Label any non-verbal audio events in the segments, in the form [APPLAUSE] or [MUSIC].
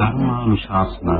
ධර්මානුශාසනාව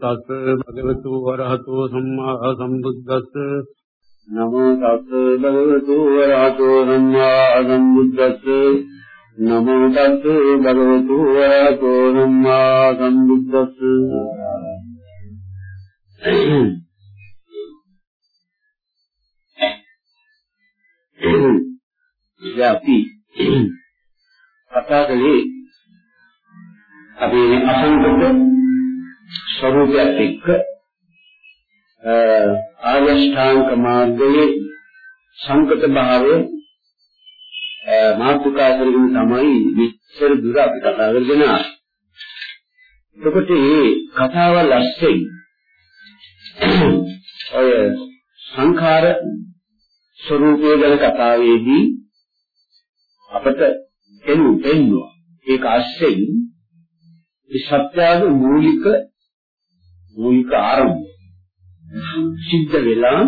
තස් භගවතු වරහතෝ සම්මා සම්බුද්දස්ස. නමෝ තස් භගවතු වරහතෝ සම්මා සම්බුද්දස්ස. නමෝ තස් භගවතු වරහතෝ සම්මා සම්බුද්දස්ස. යපි කතා කලේ අපි අසංකත ස්වરૂපයත් එක්ක ආයෂ්ඨාංග මාර්ගයේ සංකත භාවය මාතුකා කරගෙන තමයි විස්තර දුර අපි කතා කරගෙන ආවේ. එතකොට මේ කතාවල් ඇස්සේ ඔය සංඛාර ස්වરૂපය ගැන කතාවේදී අපට එනු එන්නවා ඒක ඇස්සේ මේ සත්‍යයේ මූලික මූලික ආරම්භය. සිද්ධ වෙලා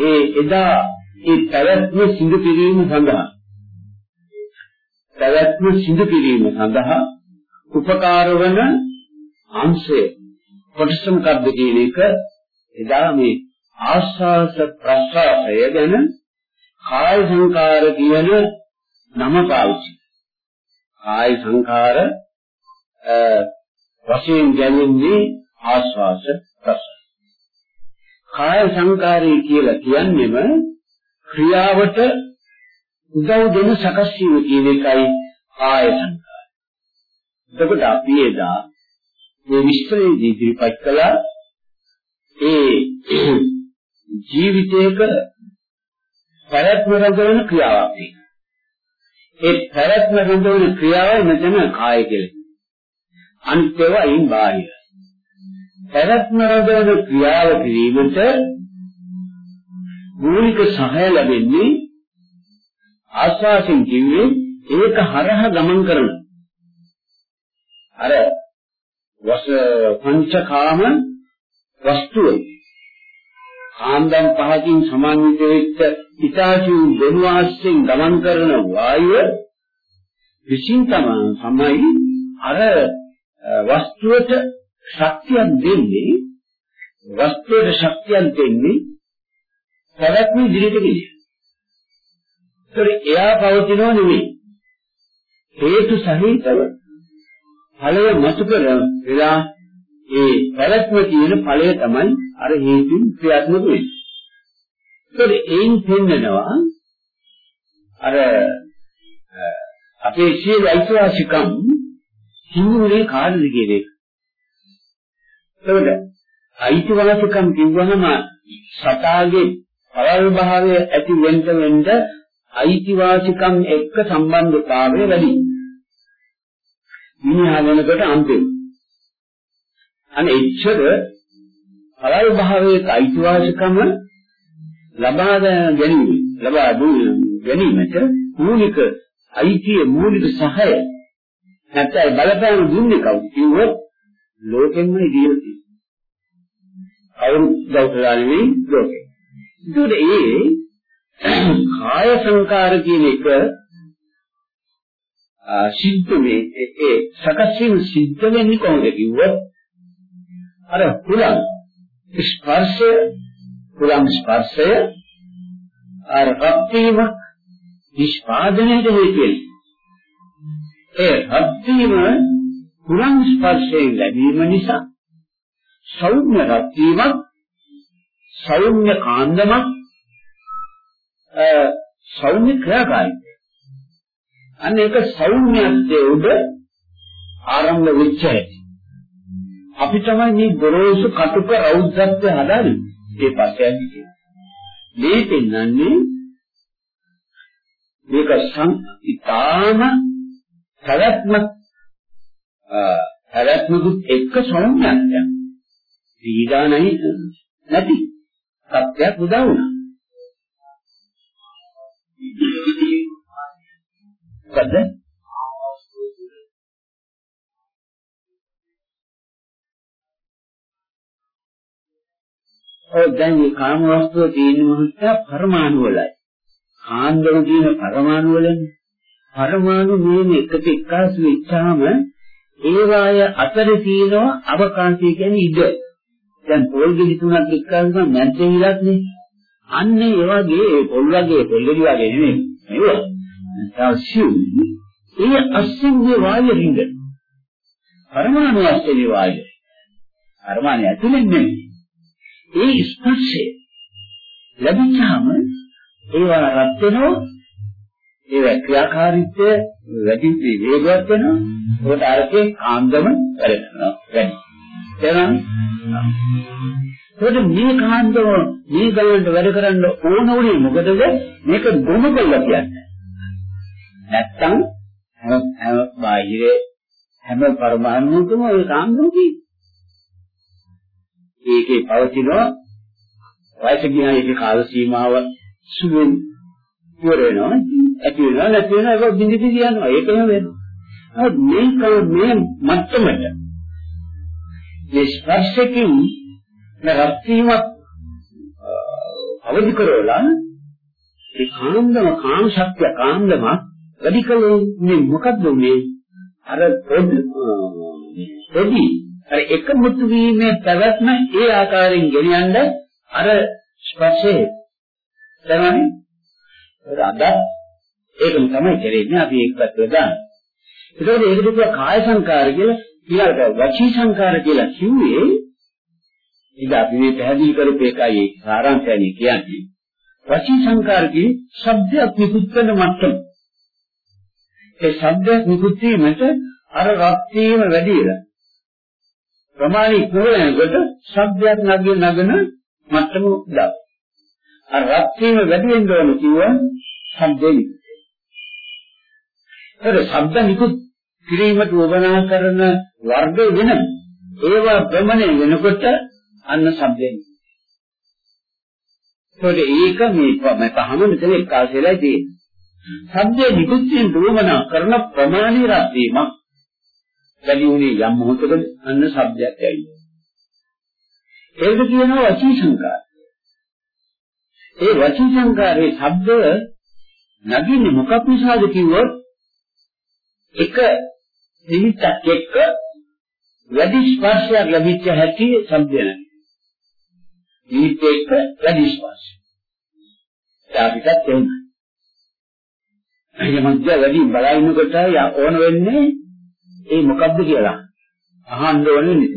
ඒ එදා ඒ පැවැත්ම සිදු කිරීම සඳහා පැවැත්ම සිදු කිරීම සඳහා උපකාර වන අංශය කොටස මොකක්ද කියන එක එදා මේ ආස්වාස ප්‍රසආසය ගැන කාය සංකාර කියන නම පාවිච්චි කාය සංකාර වශයෙන් ගැනෙන්නේ ආස්වාස ප්‍රසන්න. කාය සංකාරය කියලා කියන්නේම ක්‍රියාවට උදව් දෙන සකස් වීම කියන එකයි කාය සංකාරය. එතකොට අපි එදා මේ විශ්වයේ ඉදිරිපත් කළා ඒ [CLEARS THROAT] ජීවිතයක පැවැත්ම රඳවන ක්‍රියාවක් තියෙනවා. ඒ පැවැත්ම රඳවන ක්‍රියාව මෙතන කාය කියලා. අනිත් ඒවා අයින් බාහිර. පැවැත්ම රඳවන ක්‍රියාව කිරීමට මූලික සහය ලැබෙන්නේ ආස්වාසින් කිව්වේ ඒක හරහා ගමන් කරන. අර වස පංචකාම වස්තුව ආන්දම් පහකින් සමන්විත වෙච්ච ඊතාචු දෙනුවාස්යෙන් ගමන් කරන වායුව විසින් තමයි අර වස්තුවට ශක්තියක් දෙන්නේ වස්තුවේ ශක්තියක් දෙන්නේ පැවැත්ම ඉදිරියට ගෙනියන. ඒතර එයා පවතිනව නෙමෙයි. හේතු සහිතව ඵලය මතු කර වෙලා ඒ පැවැත්ම කියන ඵලය තමයි අර හේතු ක්‍රියාත්මක වෙන්නේ. ඒතර ඒන් පෙන්නනවා අර අපේ සියලු අයිතිවාසිකම් හිඳුනේ කාටද කියන එක. එතකොට අයිතිවාසිකම් කිව්වහම සතාගේ පරල් භාවය ඇති වෙන්න වෙන්න අයිතිවාසිකම් එක්ක සම්බන්ධතාවය වැඩි. මිනිහා වෙනකොට අන්තිම. අනේ එච්චර පරල් භාවයේ අයිතිවාසිකම ලබා ගැනීම ලබා ගැනීමට මූලික අයිතිය මූලික සහය නැත්නම් බලපෑම දුන්නේ කවුද කිව්වොත් ලෝකෙන්ම ඉදිරියට තියෙනවා. කවුරු දවසලා නෙවෙයි ලෝකෙ. ඒකට ඒ කාය සංකාර කියන එක සිද්ධ මේ ඒ සකස් වීම සිද්ධ වෙන්නේ කොහොමද කිව්වොත් අර පුලං ස්පර්ශය පුලං ස්පර්ශය අර රක්තිම නිෂ්පාදනයට හේතු වෙනවා. ඒ රත්වීම කුලං ස්පර්ශයෙන් ලැබීම නිසා සෞම්‍ය රත්වීමක් සෞම්‍ය කාන්දමක් සෞම්‍ය ක්‍රියාකාරීත්වය. අන්න ඒක සෞම්‍යත්වයේ උඩ ආරම්භ වෙච්ච හැටි. අපි තමයි මේ ගොරෝසු කටුක රෞද්‍රත්වය හදාගන්නේ. ඒ පස්සේ යන්නේ කියන්නේ. මේ පෙන්වන්නේ මේක සම් ඊටාම පැවැත්ම පැවැත්මකුත් එක්ක සෞම්‍යත්වයක්. පීඩා නැති නැති සත්‍යයක් උදා වුණා. මොකද ඔය දැන් මේ කාම වස්තුව තියෙන මොහොත පරමාණු වලයි. ආන්දම කියන පරමාණු වලනේ. පරමාණු මේ එකට එක්කාසු වෙච්චාම ඒ වාය අතර තියෙනවා අවකාශය කියන්නේ ඉඩ. දැන් පොල් ගෙඩි තුනක් එක්කාසු නැද්ද ඉලක්නේ. අන්න ඒ වගේ පොල් වගේ පොල් ගෙඩි වගේ නෙමෙයි. නේද? තවසියු ඒ අස්සින්ගේ වාය රිංග. පරමාණු අස්සේ වාය. පරමාණු ඇතුලෙන් නෙමෙයි. ඒ ස්පර්ශය ලැබිච්චාම ඒවා රත් වෙනවා ඒ ක්‍රියාකාරීත්වය වැඩි වේගවත් වෙනවා ඒකට අරකේ කාන්දම වැඩෙනවා වැඩි එහෙනම් ඒකට මේ කාන්දම මේ ගලන්ට වැඩ කරන්න ඕන උනේ මොකදද මේක ගොනු කළා කියන්නේ. නැත්තම් හැම හැම බාහිරේ හැම පරමාණුකම ඒ කාන්දම තියෙන්නේ ඒකේ පවතිනවා වයස ගියා ඒකේ කාල සීමාව සුළුෙන් ඉවර වෙනවා ඇති වෙනවා නැති වෙනවා ඒක බිඳි බිඳි යනවා ඒකම වෙනවා. මේක මේ මට්ටමට මේ ස්පර්ශකින් නරත්වීමක් අවදි කරවලා ඒ කාන්දම කාම ශක්තිය කාන්දම වැඩි කලේ මොකද්ද මේ අර පොඩි අර එකමුතු වීමේ පැවැත්ම ඒ ආකාරයෙන් ගෙනියන්න අර ස්පර්ශයේ තමයි අද ඒකම තමයි කරන්නේ අපි ඒක පැත්තට දාන්න. ඒකෝද ඒකට කියව කාය සංකාර කියලා ඊළඟට වචී සංකාර කියලා කිව්වේ ඉත අපි මේ පැහැදිලි කරපු එකයි ඒ සාරාංශයනේ කියන්නේ. වචී සංකාර කියේ ශබ්දයක් නිකුත් කරන මට්ටම. ඒ ශබ්දයක් නිකුත් වීමට අර රත් වීම වැඩි වෙලා ප්‍රමාණි කුරණයකට ශබ්දයක් නගින නගන මට්ටම දා. අර රත් වීම වැඩි වෙන්න ඕන කිව්වා ශබ්දෙයි. ඒතර ශබ්ද නිකුත් කිරීමට උවමනා කරන වර්ග වෙන ඒවා ප්‍රමණය වෙනකොට අන්න ශබ්දෙයි. ඒකට ඒක මේ මේ පහම මෙතන එක්කාසෙලා තියෙන්නේ. ශබ්දේ නිකුත් වීම උවමනා කරන ප්‍රමාණි රත් වීමක් වැඩි උනේ යම් මොහොතකද අන්න ශබ්දයක් ඇවිල්ලා. ඒක කියනවා වචී සංකාර. ඒ වචී සංකාරයේ ශබ්ද නගින්නේ මොකක් නිසාද කිව්වොත් එක නිමිත්තක් එක්ක වැඩි ස්පර්ශයක් ලැබිච්ච හැටි ශබ්දය නැති. නිමිත්ත එක්ක වැඩි ස්පර්ශ. අපිටත් එන්නේ. එහේ මధ్య වැඩි බලනකොට ඕන වෙන්නේ ඒ මොකද්ද කියලා අහන්න ඕනේ නේද?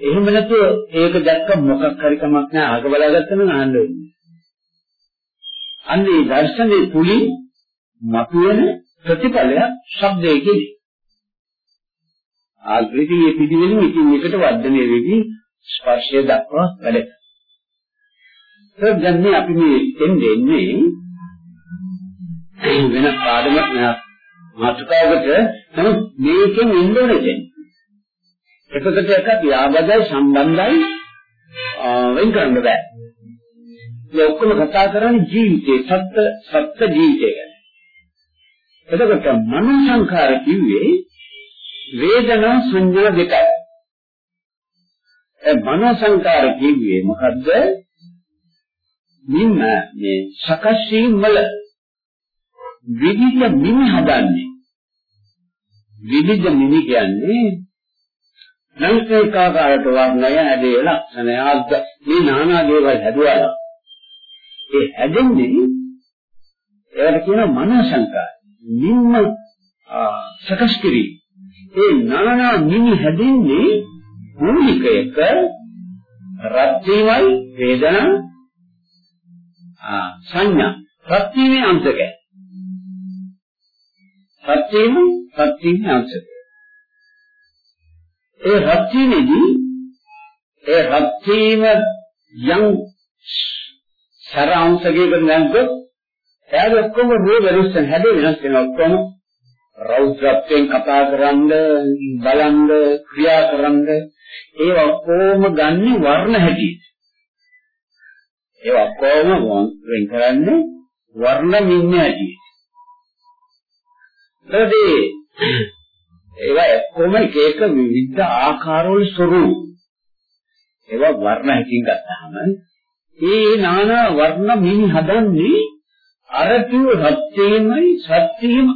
එහෙම නැතුව ඒක දැක්ක මොකක් හරි කමක් නැහැ අහක බලාගත්තම අහන්න වෙන්නේ. අන්න ඒ දර්ශනේ තුලින් මතුවෙන ප්‍රතිඵලය ශබ්දයේ කියන්නේ. ආග්‍රිතී පිටිවලින් එකින් එකට වර්ධනය වෙවි ස්පර්ශය දක්වා වැඩ. ඒක දැන් අපි මේ දෙන්නේ වෙන පාඩමක් නෑ මාතෘකාවකට නමුත් මේකෙන් එන්න ඕනේ දැන්. එකකට එකක් යාබදයි සම්බන්ධයි වෙන් කරන්න බෑ. මේ ඔක්කොම කතා කරන්නේ ජීවිතේ සත්‍ය සත්‍ය ජීවිතය ගැන. එතකොට මනෝ සංඛාර කිව්වේ වේදනා සංඥා දෙකයි. ඒ මනෝ සංඛාර කිව්වේ මොකද්ද? මින්න මේ සකස් වීම වල විවිධ මිනි හදන්නේ විවිධ මිනි කියන්නේ සංකේතාකාරයට වර්ණය ඇදේ ලක්ෂණය අද්ද මේ নানা දේවල් හැදුවා. ඒ හැදෙන්නේ ඒකට කියන මනෝ සංකාර. නිම්ම සකස් කිරි. ඒ নানা මිනි හැදෙන්නේ මූලික එක රත් වීමයි වේදනා ආ සංඥා. රත් වීමේ අංශකය රත් වීම රත් වීමේ අංශකය ඒ රත් වීමේදී ඒ රත් වීම යම් සර අංශකයකට නැන්දොත් එයාගේ ඔක්කොම රූප වෙනස් වෙන හැඩ වෙනස් වෙන ඔක්කොම රෞද්‍රත්වයෙන් කතා කරන්ද බලන්ද ක්‍රියා කරන්ද ඒ ඔක්කොම ගන්නේ වර්ණ හැටියට. ඒ ඔක්කොම වෙන් කරන්නේ වර්ණ මින්න හැටියට. ඊටදී ඒවා ඔක්කොම එක එක විවිධ ආකාරවල ස්වරූප. ඒවා වර්ණ හැටින් ගත්තාම ඒ නානා වර්ණ මිනි හදන්නේ අර කිව් සත්‍යයමයි සත්‍යයම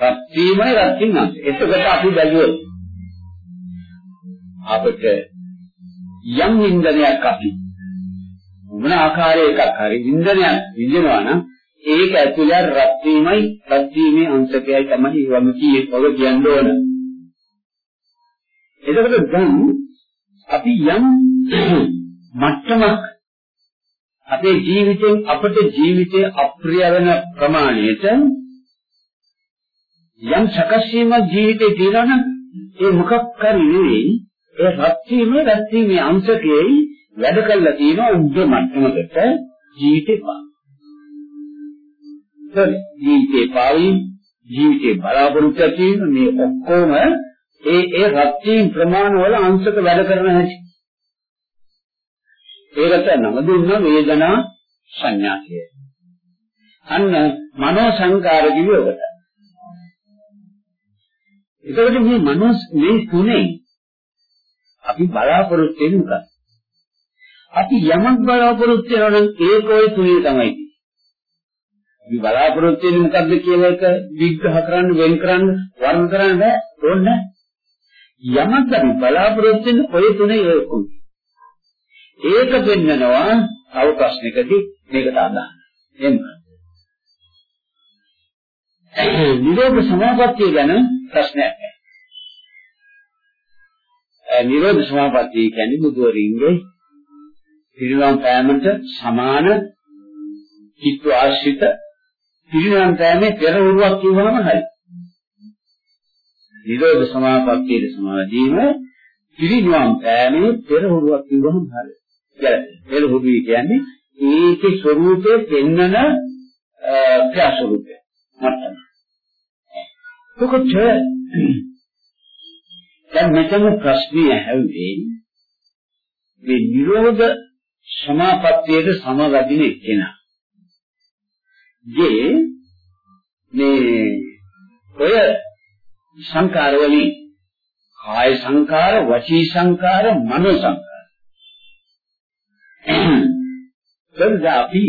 අංශකයයි රත්වීමයි රත්ින් අංශ. එතකොට අපි බැලුවොත් අපිට යම් ඉන්ද්‍රණයක් අපි මොන ආකාරයක හරි ඉන්ද්‍රණයක් විඳිනවා නම් ඒක ඇතුළේ රත්වීමයි රත්වීමේ අංශකයයි තමයි වම කීයේ ඔබ කියන්න ඕන. එතකොට දැන් අපි යම් මට්ටමක් අපේ ජීවිතෙන් අපට ජීවිතයේ අප්‍රිය වෙන ප්‍රමාණයට යම් සකස් වීමක් ජීවිතේ තියෙනවනම් ඒ මොකක් කරි නෙවෙයි ඒ රත් වීම රත් වීමේ අංශකයේ වැඩ කළා තියෙනවා උද්ද මට්ටමකට ජීවිතේ පා. හරි ජීවිතේ පාවි ජීවිතේ බලාපොරොත්තු තියෙන මේ ඔක්කොම ඒ ඒ රත් වීම ප්‍රමාණ වල අංශක වැඩ කරන හැටි. ඒකට නම දුන්න වේදනා සංඥා කිය. අන්න මනෝ සංකාර කිව්වොත් එතකොට මේ මනස් මේ තුනේ අපි බලාපොරොත්තු වෙන මොකක්ද? අපි යමක් බලාපොරොත්තු වෙනවා නම් ඒක ওই තුනේ තමයි. අපි බලාපොරොත්තු වෙන්නේ මොකද්ද කියලා එක විග්‍රහ කරන්න වෙන් කරන්න වර්ණ කරන්න බෑ ඕනේ යමක් අපි බලාපොරොත්තු වෙන ඔය තුනේ ඒකුයි. ඒක පෙන්නනවා තව ප්‍රශ්නකදී මේකට අදාළ. එහෙම. නිරෝධ සමාපත්තිය ගැන ප්‍රශ්නයක් නැහැ. නිරෝධ සමාපත්තිය කියන්නේ බුදුවරින්ගේ පිරිනම් පෑමට සමාන චිත්ත ආශ්‍රිත පිරිනම් පෑමේ පෙර උරුවක් කියවම හරි. නිරෝධ සමාපත්තියේ සමාදීම පිරිනම් පෑමේ පෙර උරුවක් කියවම හරි. පෙර උරුව කියන්නේ ඒකේ ස්වરૂපේ පෙන්වන ක්‍රියාස්වරූපය. මට්ටම. එතකොට දැන් මෙතන ප්‍රශ්නේ ඇහුවේ මේ නිරෝධ සමාපත්තියට සමවදින එක්කෙනා. ගේ මේ ඔය සංකාර වලින් කාය සංකාර, වචී සංකාර, මනෝ සංකාර. දැන් අපි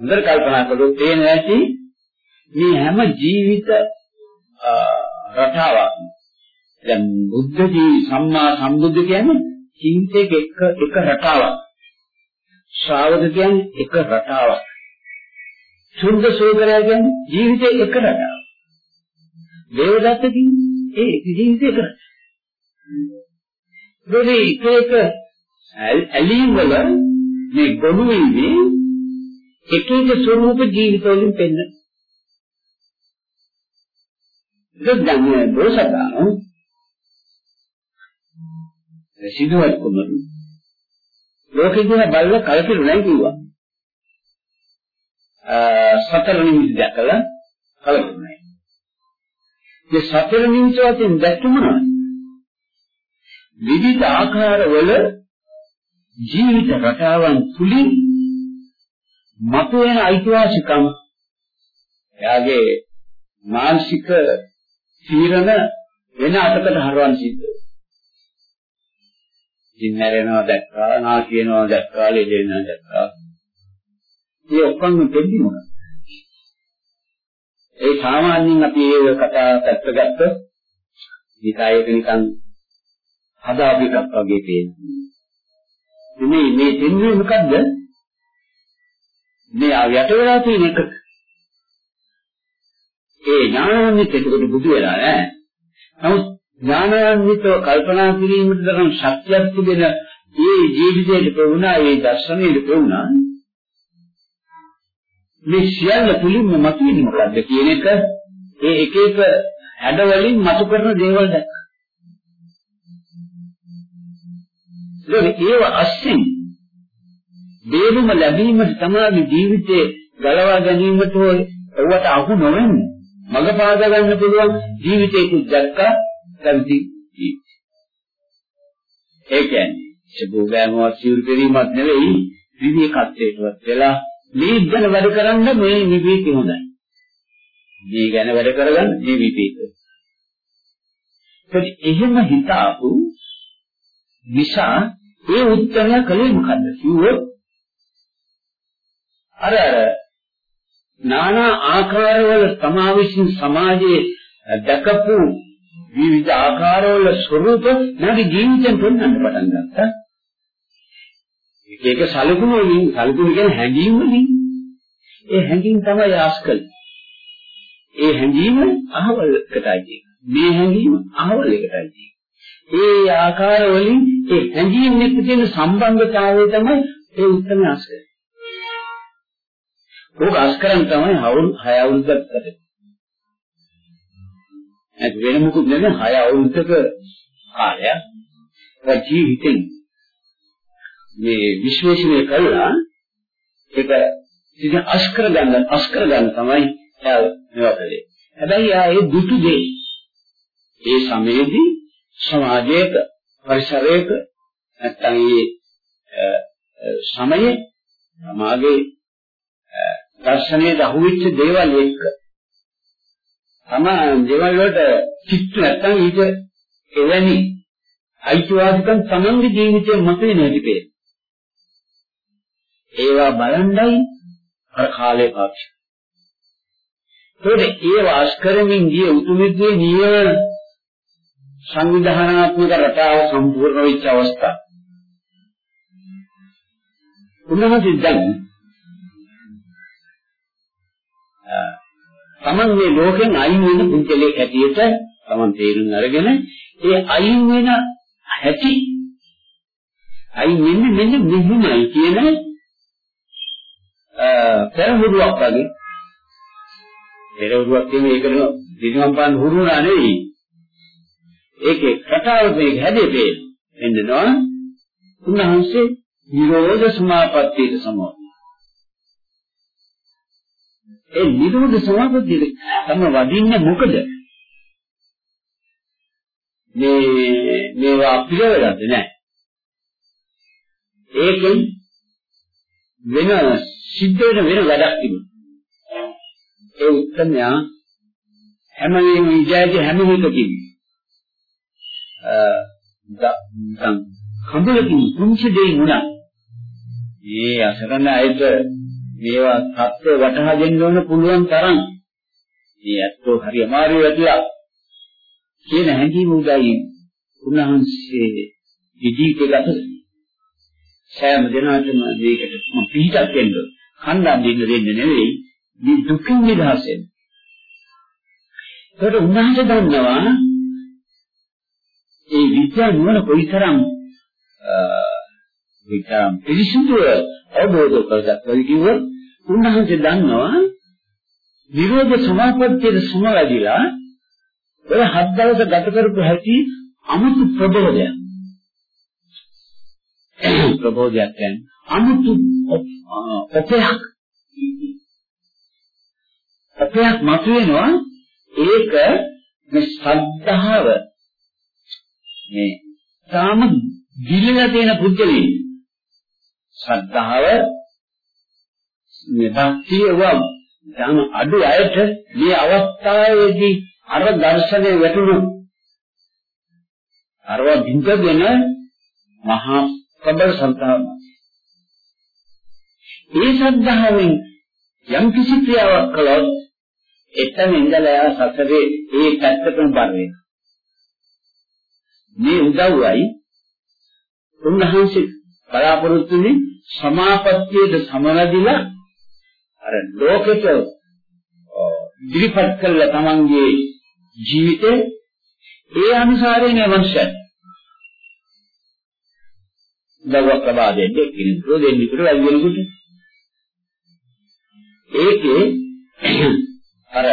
හොඳට කල්පනා කළොත් තේන ඇති මේ හැම ජීවිත රටාවක්. දැන් බුද්ධ ජී සම්මා සම්බුද්ධ කියන්නේ ජීවිතයක එක එක රටාවක්. ශ්‍රාවක කියන්නේ එක රටාවක්. සුද්ධ සෝදරය කියන්නේ ජීවිතේ එක රටාවක්. දේවදත්ත කියන්නේ ඒ ජීවිතේ එක රටාවක්. එක එක ඇලීම් වල මේ ගොනු වෙන්නේ එක එක ස්වરૂප ජීවිතවලින් පෙන්වන දුක්ගන්නේ දෝෂතාව සිදුවත් කොමරු ලෝකෙ දින බලලා කලකිරුණයි කිව්වා. සතර නිමිති දැකලා කලකිරුණයි මේ සතර නිමිති වශයෙන් දැක්ක මොනවද විවිධ ආකාරවල ජීවිත රටාවන් තුලින් මතුවෙන අයිතිවාසිකම්. එයාගේ මානසික තීරණ වෙන අතකට හරවන්න සිද්ධ වෙනවා. ඉන්නරේනවා දැක්කා, නා කියනවා දැක්කා, ලෙඩෙනවා දැක්කා. මේ ඔක්කොම දෙන්නේ මොනවද? ඒ සාමාන්‍යයෙන් අපි ඒක කතා පැත්ත ගත්තොත් නිකායක නිකන් හදාපු එකක් වගේ පේනවා. මේ මේ දෙන්නේ මොකද්ද? මේ යට වෙලා තියෙන එක. ඒ ඥානාන්විත එතකොට බුදු වෙලා නැහැ. නමුත් ඥානාන්විතව කල්පනා කිරීමට තරම් ශක්තියක් තිබෙන මේ ජීවිතයේ ප්‍රවුණා, මේ දර්ශනයේ ප්‍රවුණා මේ සියල්ල තුලින්ම මතුවෙන්නේ මොකද්ද කියන එක ඒ එක එක හැඩවලින් මතු කරන දේවල් දැක්කා. ඒව අස්සින් දේරුම ලැබීමට තමයි ජීවිතේ ගලවා ගැනීමට ඕන ඒවට අහු නොවෙන්නේ. මඟ පාදා ගන්න පුළුවන් ජීවිතයක දැක්කා පැවිදි ජීවිතය. ඒ කියන්නේ සබෝගෑමවත් සිවුරු පෙරීමක් නෙවෙයි විවේකත්වයටවත් වෙලා මේ ගැන වැඩ කරන්න මේ විවේකي හොඳයි. මේ ගැන වැඩ කරගන්න මේ විවේකය. ඒත් එහෙම හිතාපු නිසා ඒ උත්තරය කලේ මොකද්ද? කිව්වොත් අර අර নানা ආකාරවල තමා විසින් සමාජයේ දැකපු විවිධ ආකාරවල ස්වરૂප නැති ජීවිතෙන් පෙන්වන්න පටන් ගත්තා. ඒක සලකුණු වලින් සලකුණු කියන්නේ හැඟීම් වලින්. ඒ හැඟීම් තමයි ආස්කල්. ඒ හැඟීම අහවලකටයි මේ හැඟීම අහවලකටයි ඒ ආකාර වලින් ඒ හැඟීම් එක්ක තියෙන සම්බන්ධතාවය තමයි ඒ උත්තර ආස්කල්. ඕක අස්කරන් තමයි අවුරුදු 6 අවුරුද්දක් ගත. ඒක වෙන මොකුත් නෙමෙයි 6 අවුරුද්දක කාලයක්. ඒ ජීවිතෙන් මේ විශ්ලේෂණය කළා ඒක ඉතින් අස්කර ගන්න අස්කර ගන්න තමයි එයා මේවා කළේ. හැබැයි ආ ඒ දුටු දේ ඒ සමයේදී සමාජයක පරිසරයක නැත්නම් ඒ සමයේ සමාජයේ දර්ශනයේ දහුවෙච්ච දේවල් එක්ක තම දේවල් වලට චිත්ත නැත්තම් ඊට එවැනි අයිතිවාසිකම් තමන්ගේ ජීවිතේ මතුවේ නැතිපේ. ඒවා බලන්ඩයි අර කාලේ පාක්ෂ. ඒකේ ඒ වාස්කරමින් ගිය උතුමිද්දේ නියම සංවිධානාත්මක රටාව සම්පූර්ණ වෙච්ච අවස්ථාව. උන්වහන්සේ දැන් තමන් මේ ලෝකෙන් අයින් වෙන පුද්ගලයෙක් හැටියට තමන් තේරුම් අරගෙන ඒ අයින් වෙන හැටි අයින් වෙන්නේ මෙන්න මෙහෙමයි කියන පෙරහුරුවක් වගේ. පෙරහුරුවක් කියන්නේ ඒකන දිනම්පාන් හුරුනා නෙවෙයි. ඒකේ කතාව මේ හැදෙන්නේ එන්නනවා උන්වහන්සේ නිරෝධ සමාපත්තියට සමාන ඒ නිරෝධ සමාපත්තිය තම වදින්නේ මොකද? මේ මේවා පිළිවෙලද නැහැ. ඒකෙන් වෙන සිද්ධ වෙන වෙන වැඩක් තිබුණා. ඒ උත්තරමයා හැම වෙලේම ඉජාජේ හැම එකකින් අ දම් කඳුලකින් කුංචි දෙයි මුණා. මේ අසරණ අයට මේවා தත්ත්ව වටහා දෙන්න ඕන පුළුවන් තරම් මේ ඇත්තෝ හරි අමාරු වෙලා කියන හැඟීම උදයි උන්වහන්සේ ජීවිතේ ගත සෑම දිනකටම මේකට මම පිළිටක් දෙන්න කන්දම් දෙන්න දෙන්නේ නෙවෙයි මේ දුකින් නිදහස් වෙන්න. ඒකට උන්වහන්සේ දන්නවා ඒ විද්‍යා නුවණ කොයිතරම් විතරම් පිළිසුදුව අවබෝධ කරගත්තා කිව්වොත් උන්වහන්සේ දන්නවා විරෝධ සමාපත්තියේ සමවැදිලා ඔය හත් දවස ගත කරපු හැටි අමුතු ප්‍රබෝධයක්. ප්‍රබෝධයක් කියන්නේ අමුතු ඔපයක්. ඔපයක් මතුවෙනවා ඒක මේ ශ්‍රද්ධාව මේ තාම දිලිලා තියෙන පුද්ගලෙයි ශ්‍රද්ධාව මේ භක්තිය වම් ධම අඩු අයට මේ අවස්ථාවේදී අර දර්ශනේ වැටුණු. අරව බින්දගෙන මහා ප්‍රබල සන්තාව ඒ ශ්‍රද්ධාවෙන් යම් කිසි ක්‍රියාවක් කළොත් එතන ඉඳලා සසරේ ඒ පැත්තටම බර වෙනවා. මේ උදව්වයි උන්වහන්සේ බලාපොරොත්තු වෙන්නේ සමාපත්තියට සමනදිලා අර ලෝකෙට ඉදිරිපත් කළ තමන්ගේ ජීවිතේ ඒ අනුසාරයෙන් අවශ්‍යයි. දවස් ලබා දෙන්නේ කෙනෙකුට දෙන්නෙකුට වැල්වෙනකොට ඒකේ අර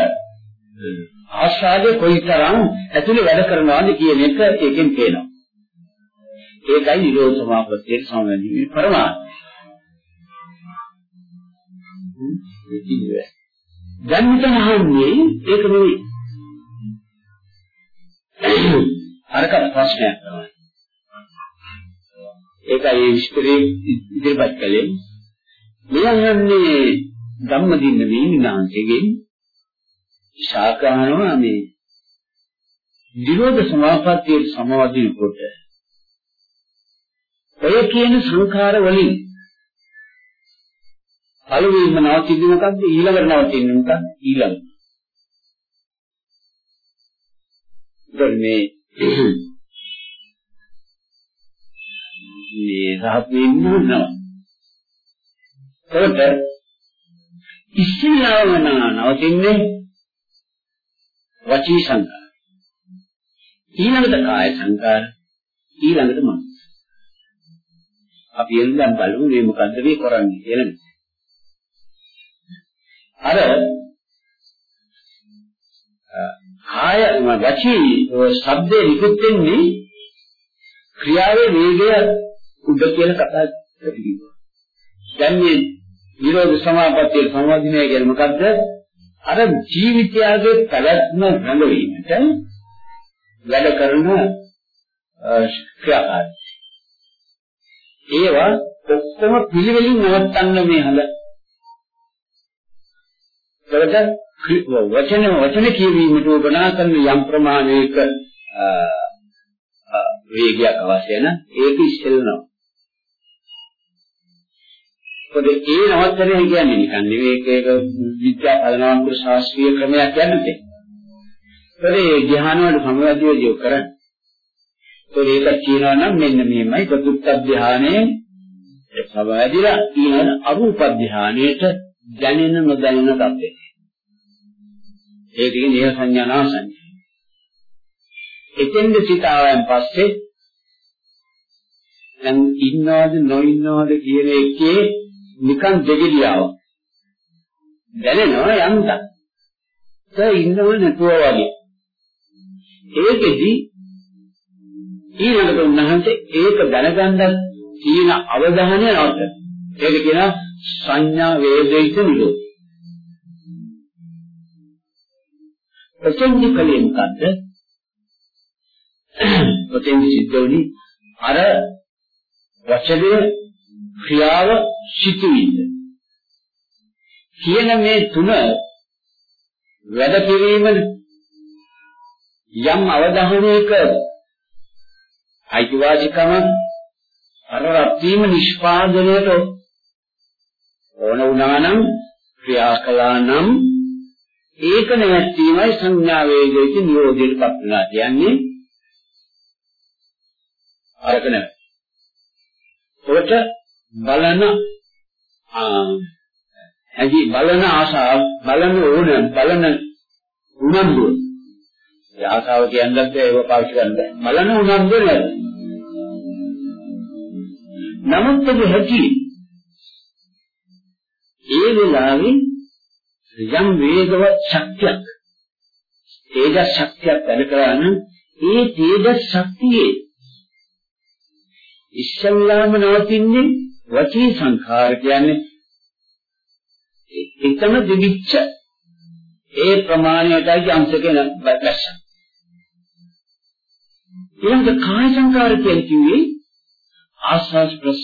ආශාගේ කොයිතරම් ඇතුලේ වැඩ කරනවාද කියන එක ඒකෙන් පේනවා. ඒකයි නිරෝධ සමාපත්තියේ සමවැදීමේ පරමාර්ථය. දැන් මෙතන අහන්නේ ඒක නෙවෙයි. අරක ප්‍රශ්නයක් තමයි. ඒකයි ඒ විස්තරේ ඉදිරිපත් කළේ. මේ අහන්නේ ධම්මදින්න මේ විනාශයෙන් ශාකානවා මේ විරෝධ සමාපත්තියේ සමවදින කොට ඔය කියන සංඛාර වලින් පළවෙනිම නවතින්නේ මොකද්ද? ඊළඟට නවතින්නේ මොකක්ද ඊළඟ. දැන් මේ මේ රහත් වෙන්න නව ඒකට ඉස්සෙල්ලාම නවතින්නේ වචී සංකාර ඊළඟට කාය සංකාර ඊළඟට මනස අපි එන්න දැන් බලමු මේ මොකද්ද මේ කරන්නේ කියලා අර කාය වචී ශබ්දේ නිකුත් වෙන්නේ ක්‍රියාවේ වේගය උඩ කියලා කතා කරලා දැන් මේ විරෝධ සමාපත්තිය සංවාදිනය කියන්නේ මොකද්ද? අර ජීවිතයගේ පැවැත්ම රැඳවීමට වැඩ කරන ක්‍රියාකාරී. ඒවා ඔක්කොම පිළිවෙලින් නවත්තන්න මේ හඳ. ඒකට වචන වචන කියවීමට උපනා කරන යම් ප්‍රමාණයක වේගයක් අවශ්‍ය නැ ඒක ඉස්සෙල්නවා. මොකද ඒ නවත්තනය කියන්නේ නිකන් නෙවෙයි ඒක විද්‍යා පදනාත්මක ශාස්ත්‍රීය ක්‍රමයක් යන්නේ. ඒකේ ධ්‍යාන වල සමවැදියෝ යො කරන්නේ. ඒක ඒක කියනවා නම් මෙන්න මේමයි චතුත්ථ ධ්‍යානයේ සමවැදිලා ඊළඟ අරූප ධ්‍යානයේට දැනෙන නොදැනෙන තත්ත්වය. ඒකේ නිය සංඥා නාසඤ්ඤ. එතෙන්ද සිත ආවයන් පස්සේ දැන් ඉන්නවද නොඉන්නවද කියන එකේ නිකන් දෙගිඩියාව. දැනෙනවා යන්තම්. ඒ ඉන්නව නැතුව වගේ. ඒකෙදි ඊළඟට උන්වහන්සේ ඒක දැනගන්න තියෙන අවධානය නවත්ත. ඒක කියන සංඥා වේදිත නිරෝධ. ප්‍රචන්දි කලේ මොකද්ද? ප්‍රචන්දි සිද්ධ වුණි අර වචනේ ක්‍රියාව සිටුවිල්ල කියන මේ තුන වැඩ කිරීම යම් අවධානයක අයිතිවාසිකම අර රත්වීම නිෂ්පාදනයට ඕන වුණා නම් ක්‍රියා කළා නම් ඒක නැවැත්වීමයි සංඥා වේගයේ නිරෝධයට පත් වෙනවා කියන්නේ. අරක නැවැත්. ඒකට බලන ඇයි බලන ආශාව බලන ඕන බලන උනන්දු. ඒ ආශාව කියන්නත් ඒව පාවිච්චි කරන්න බලන උනන්දු නේද නමුත් ඒ හැටි ඒ වෙලාවේ යම් වේගවත් ශක්තියක් තේජස් ශක්තියක් වැඩ කරා නම් ඒ තේජස් ශක්තියේ ඉස්සල්ලාම නවතින්නේ වචී සංඛාර කියන්නේ එකම දිවිච්ච ඒ ප්‍රමාණයටයි අංශකේ බැලස්ස. ඊළඟ කාය සංඛාර කියන්නේ ආස්වාස් ප්‍රස්වාස.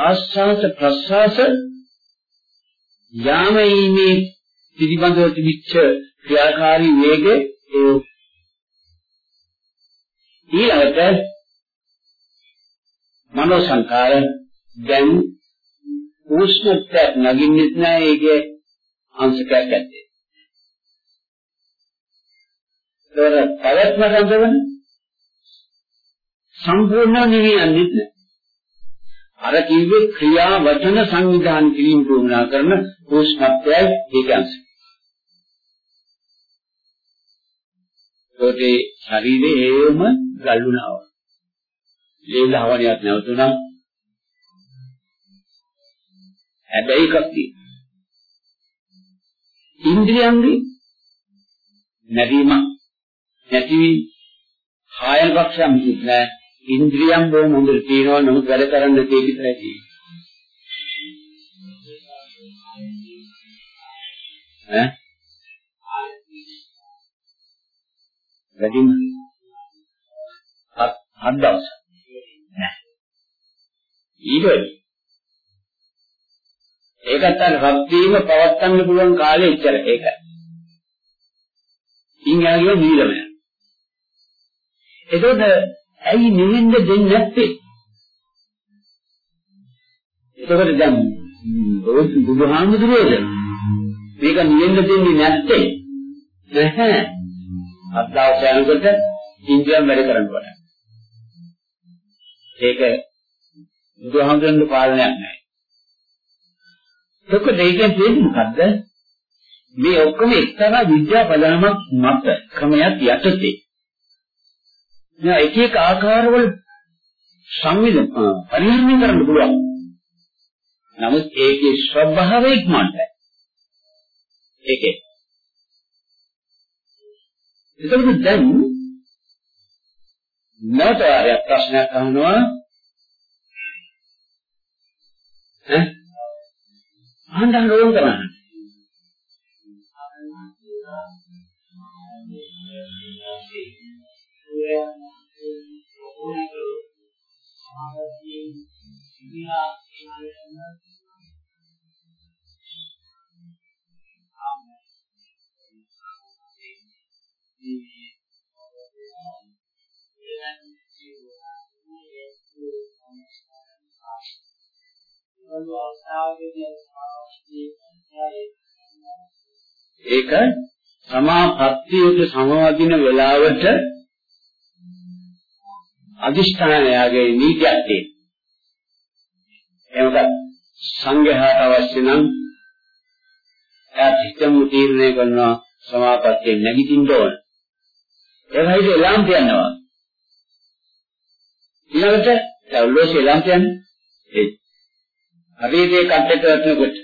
ආස්වාස ප්‍රස්වාස යාමීමේ පිළිබඳව තිබිච්ච ක්‍රියාකාරී වේගය ඒ ඊළඟට මනෝ සංකාර දැන් උෂ්ණත්වයක් නගින්නෙත් නෑ ඒකේ අංශකයක් ඇත්තේ. ඒතර පැවැත්ම සම්පූර්ණ සම්පූර්ණ නිවියන්නේ නැහැ. අර කිව්වේ ක්‍රියා වචන සංවිධානය කිරීම උවමනා කරන උෂ්ණත්වයයි ඒක අංශ. ඒකේ ශරීරයේ හේම ගල්ුණාව. ලේලහවණියක් නැවතුණා. හැබැයි එකක් තියෙනවා. ඉන්ද්‍රියන්ගේ නැදීම නැතිවීම කායන පක්ෂයන් මුකුත් නැහැ. ඉන්ද්‍රියම් බොහොම හොඳට තියෙනවා නමුත් වැඩ කරන්න තේ විතරයි තියෙන්නේ. ඈ? වැඩිම හත් දවස්. නෑ. ඊට වැඩි. ඒකත් අර රත් වීම පවත්වන්න පුළුවන් කාලය ඉච්චර ඒකයි. ඉංගාගේ නීලමය. එතකොට ඇයි නිවෙන්න දෙන්නේ නැත්තේ? එතකොට දැන් බුදුහාමුදුරුවෝද මේක නිවෙන්න දෙන්නේ නැත්තේ නැහැ. අද්දාවස යනකොට ඉන්ද්‍රියන් වැඩ කරනකොට. ඒක බුදුහාමුදුරන්ගේ පාලනයක් නැහැ. එතකොට ඒකෙන් තේරෙන්නේ මොකද්ද? මේ ඔක්කොම එක්තරා විද්‍යා බලනමක් මත ක්‍රමයක් යටතේ. මේ එක එක ආකාරවල සංවිධ පරිහරණය කරන්න පුළුවන්. නමුත් ඒකේ ස්වභාවය ඉක්මනට. ඒකේ. එතකොට දැන් නැවත ප්‍රශ්නයක් අහනවා ඈ අහන්න ඕන කරන්නේ ඒක සමාපත්තියට සමවදින වෙලාවට අදිෂ්ඨානයගේ නීතියක් තියෙනවා. එමක සංඝයාට අවශ්‍ය නම් එයා සිතමු තීරණය කරනවා සමාපත්තිය නැගිටින්න ඕන. ඒකයි එලාම් කියනවා. ඊළඟට දැල්ලෝස් එලාම් කියන්නේ ඒ හරිදී කට්ටට වටනකොට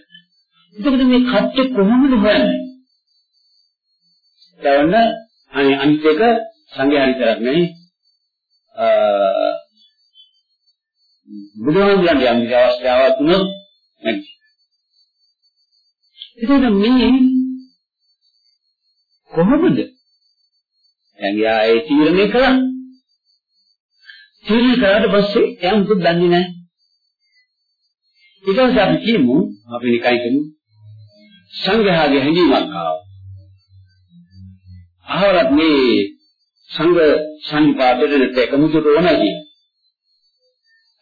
එතකොට මේ කට්ට කොහොමද හොයන්නේ? දැන් අනිත් එක සංඝයා විතරක් නෙවෙයි බුදුහාමුදුරන්ගේ යම් අවස්ථාවක් තුනක් නැති. එතකොට මේ කොහොමද? දැන් යා ඒ තීරණය කළා. තීරණය කරාට පස්සේ එයා මුකුත් දන්නේ නැහැ. ඊට පස්සේ අපි කියමු අපි නිකයි කරමු සංඝයාගේ හැඟීමක් ආවා. අහවලත් මේ සංඝ සංපාදයට එකමුතුට ඕන කියන.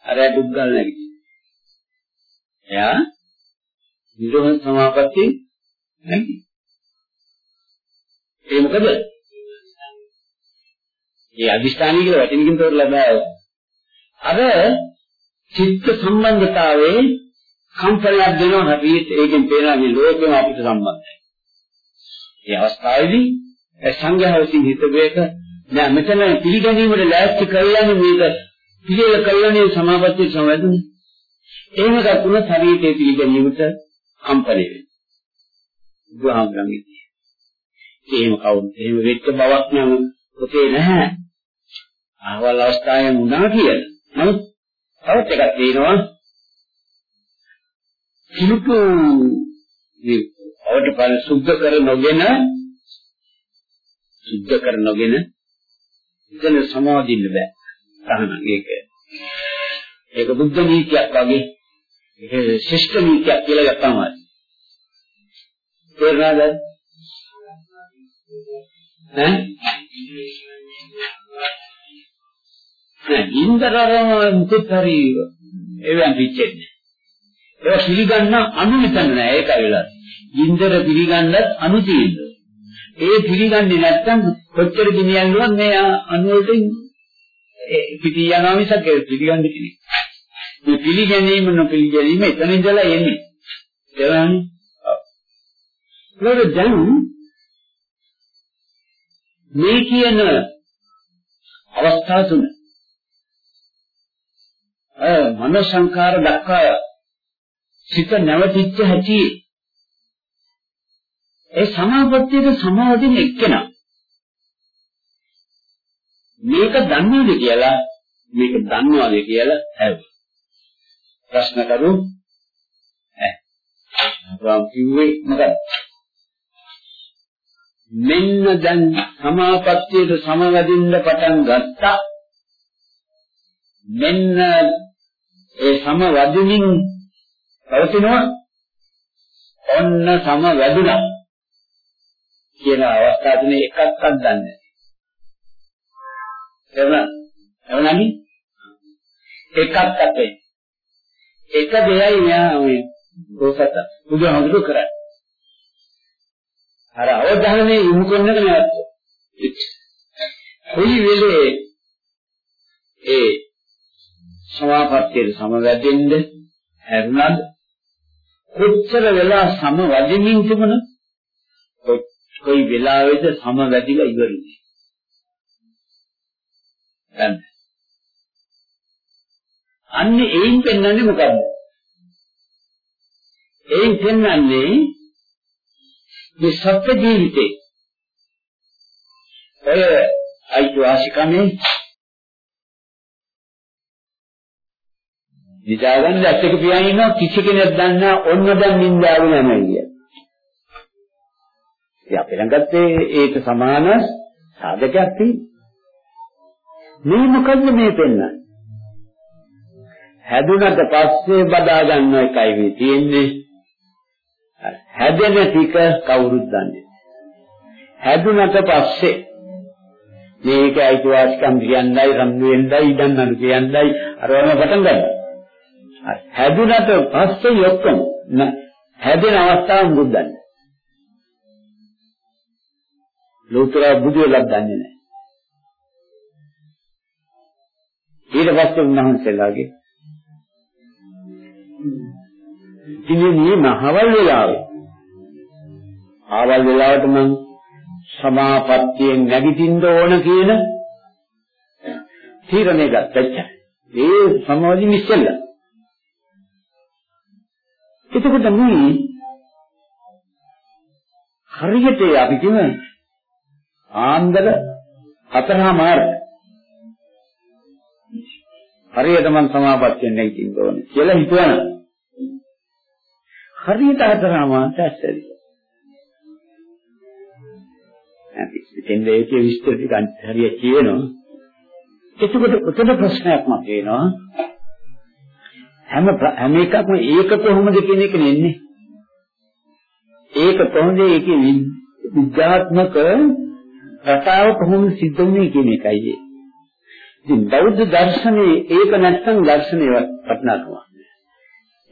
අර දුක්ගල් නැගී. එයා නිරෝධ සමාපatti නැගී. ඒ මොකද? ඒ අදිස්ථානීය කියලා වචනකින් තෝරලා බෑ. අර චිත්ත සම්බන්ධතාවයේ කම්පනයක් දෙනවා හරියට ඒකෙන් පේනවා මේ ලෝකෙම අපිට සම්බන්ධයි. ඒ අවස්ථාවේදී සංඝයා විසින් හිතවේක නෑ මෙතන පිළිගැනීමට ලෑස්ති කරලානේ මේක පිළිල කල්ලානේ සමාපත්තිය සමවැදුනේ. එහෙම දක්ුණ ශරීරයේ පිළිගැනීමට කම්පණය වෙනවා. බුදුහාමුදුරන්ගේ. එහෙම කවුරුත් එහෙම වෙච්ච බවක් නම් පොතේ නැහැ. ආවල් අවස්ථාවෙන් වුණා කියලා. නමුත් තවත් එකක් තියෙනවා. කිලුතු මේ අවඩ පරිසුද්ධ කර නොගෙන සුද්ධ කර නොගෙන එතන සමාදින්න බෑ. තහනම් ඒක. ඒක බුද්ධ නීතියක් වගේ ඒක ශිෂ්ට නීතියක් කියලා ගත්තාම හරි. තේරුණාද? ඈ? නෑ ඉන්දරම මුකුත් හරි එවන් පිච්චෙන්නේ. ඒක පිළිගන්න අනු විතර නෑ ඒකයි වෙලා. ඉන්දර පිළිගන්නත් අනු තියෙනවා. ඒ පිළිගන්නේ නැත්නම් කොච්චර ගෙනියන්නවත් මේ අනු වලට පිටි යනවා මිසක් පිළිගන්නේ කෙනෙක්. මේ පිළිගැනීම නොපිළිගැනීම එතන ඉඳලා එන්නේ. ඒවනේ. ඒක දැන් මේ කියන අවස්ථා තුන අය මන සංකාර දක්වා සිත නැවතිච්ච හැටි ඒ සමාපත්තියට සමාදින එක්කෙනා මේක දන්නවද කියලා මේක දන්නවද කියලා ඇහුවා. ප්‍රශ්න කරු. ඈ අප්‍රාම් කිව්වේ මොකද මෙන්න දැන් සමාපත්තියට සමවදින්න පටන් ගත්තා. මෙන්න ඒ සමවදිනින් පවතිනවා. ඔන්න සම වැදුනා කියන අවස්ථා තුනේ එකක්වත් දන්නේ නැහැ. එවන එවනනි එකක් අපේ. එක දෙයයි මෙයා මේ දෝසත බුදුහාමුදුරු කරන්නේ. අර අවධානය යොමු කරන එක නෑත්. කොයි වෙලේ ඒ සමාපත්තියේ සමවැදෙන්න හැරුණාද? කොච්චර වෙලා සම වදිමින් තිබුණ? කොයි වෙලාවෙද සම වැදිලා ඉවරුනේ? දැන් අන්නේ එයින් පෙන්වන්නේ මොකද්ද එයින් පෙන්වන්නේ මේ සත්‍ය ජීවිතේ ඔය අයිතිවාසිකමේ නිදාගන්න ඇත්තක පියාගෙන ඉන්නවා කිසි කෙනෙක් දන්නා ඔන්න දැන් නින්දාව නැහැ කිය. ඒ අපේ ළඟත් ඒක සමාන සාධකයක් තියෙනවා. මේ මොකද්ද මේ පෙන්නන්නේ? හැදුනට පස්සේ බදා ගන්න එකයි මේ තියෙන්නේ. හැදෙන ටික කවුරුත් දන්නේ. හැදුනට පස්සේ මේක අයිතිවාසිකම් කියන්නයි රම්දු වෙන්නයි ඉඩම් නඩු කියන්නයි අරවම පටන් ගන්නවා. හැදුනට පස්සේ ඔක්කොම හැදෙන අවස්ථාව බුද්ධන්නේ. ලෝතර බුදු වෙලක් දන්නේ නැහැ. ඊට පස්සේ උන්වහන්සේලාගේ ඉතින් මේ මහවල් වෙලාවේ ආවල් වෙලාවට මම සමාපත්තියෙන් නැගිටින්න ඕන කියන තීරණය ගත්තා. ඒ සමාධි මිස්සෙල්ලා එතකොට මේ හරියට අපි කියන ආන්දර හතරමාර හරියට මම සමාපත්තියෙන් නැගිටින්න ඕනේ කියලා හිතුවනම් හරියට හතරමාරට ඇස්සෙයි. අපි ඉතින් මේකේ විස්තර ටික හරියට කියනවා. එතකොට උතන ප්‍රශ්නයක් මතුවෙනවා. හැම හැම එකක්ම ඒක කොහොමද කියන එක නෙන්නේ. ඒක කොහොමද ඒකේ විද්‍යාත්මක රටාව කොහොමද සිද්ධ වෙන්නේ කියන එකයි ඒ. ඉතින් බෞද්ධ දර්ශනයේ ඒක නැත්නම් දර්ශනයේ වටිනාකමක්.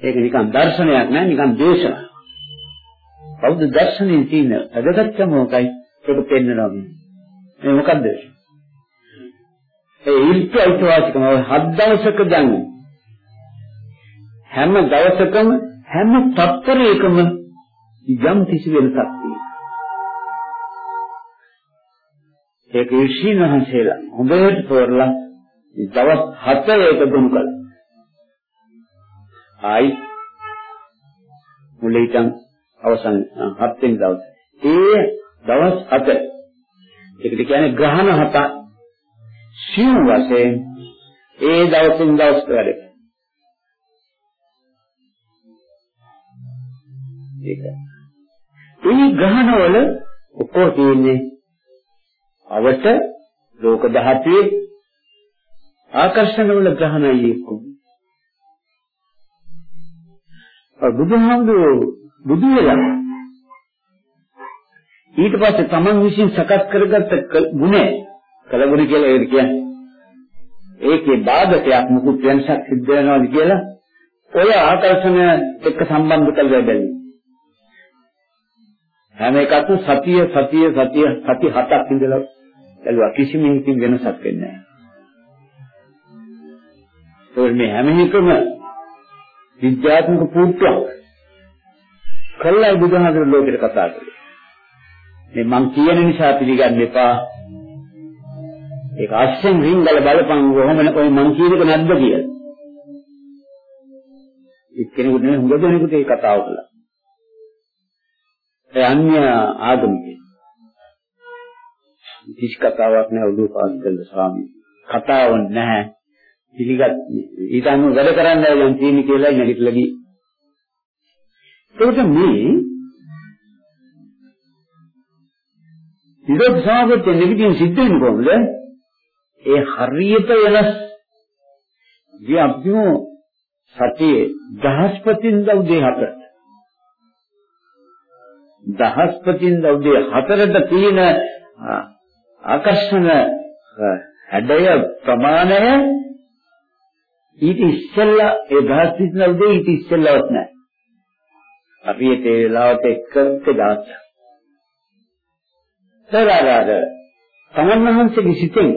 ඒක නිකන් දර්ශනයක් නෑ නිකන් දේශනාවක්. බෞද්ධ දර්ශනයේ තියෙන අදගත්තම මොකයි? ඒක පෙන්නනවා. මේ මොකද්ද? ඒ ඉල්ප අයිතිවාසිකම හත් දවසක දැන් හැම දවසකම හැම තත්පරයකම යම් කිසි වෙනසක් තියෙනවා. ඒක ඍෂීන් වහන්සේලා හොඳට තෝරලා දවස් 7 ඒක දුම් කළා. ආයි මුලින්ම අවසන් හත් වෙනි දවස්. ඒ දවස් 7 ඒකට කියන්නේ ග්‍රහණ හත සිව් වශයෙන් ඒ දවසින් දවස් වැඩ ඒක. මේ ග්‍රහණවල ඔක්කොම තියෙන්නේ අවට ලෝක ධාතුවේ ආකර්ෂණ වල ග්‍රහණයි එක්කම. බුදුහාමුදුරුවෝ බුදු වෙලා ඊට පස්සේ තමන් විසින් සකස් කරගත්ත ගුණ කලගුණ කියලා ඒක කියන්නේ. ඒකේ බාධකයක් මුකුත් වෙනසක් සිද්ධ වෙනවද කියලා ඔය ආකර්ෂණ එක්ක සම්බන්ධ කරලා බැලුවා. හැම එකක්ම සතිය සතිය සතිය සති හතක් ඉඳලා බැලුවා කිසිම එකකින් වෙනසක් වෙන්නේ නැහැ. ඒ මේ හැම එකම විද්‍යාත්මක පුරුද්දක්. කළයි බුදුහාමුදුරුවෝ ලෝකෙට කතා කළේ. මේ මං කියන නිසා පිළිගන්න එපා. ඒක අස්සෙන් රින්ගල බලපන් කොහොමද කොයි මං කියන එක නැද්ද කියලා. එක්කෙනෙකුට නෙවෙයි හුඟ දෙනෙකුට ඒ කතාව කළා. ඒ අන්‍ය ආගමිකයි. කිසි කතාවක් නැහැ උදේ පාස්කල් ස්වාමී. කතාවක් නැහැ. පිළිගත් ඊට අනුව වැඩ කරන්න දැන් තියෙන්නේ කියලා නැගිටලා ගිහින්. ඒකට මේ විරෝධ සමාගත නිවිදින් සිද්ධ වෙන්නේ කොහොමද? ඒ හරියට වෙනස් දී අපිෝ සතියේ දහස්පතින්ද උදේ හතට දහස්පතින්ද උදේ හතරට තියෙන ආකර්ෂණ හැඩය ප්‍රමාණය ඊට ඉස්සෙල්ලා ඒ දහස්පතින්ද උදේ ඊට ඉස්සෙල්ලාවත් නැහැ. අපි ඒ වෙලාවට එක්ක දාන්න. සරාරාද තමන්හන්සේගේ සිතෙන්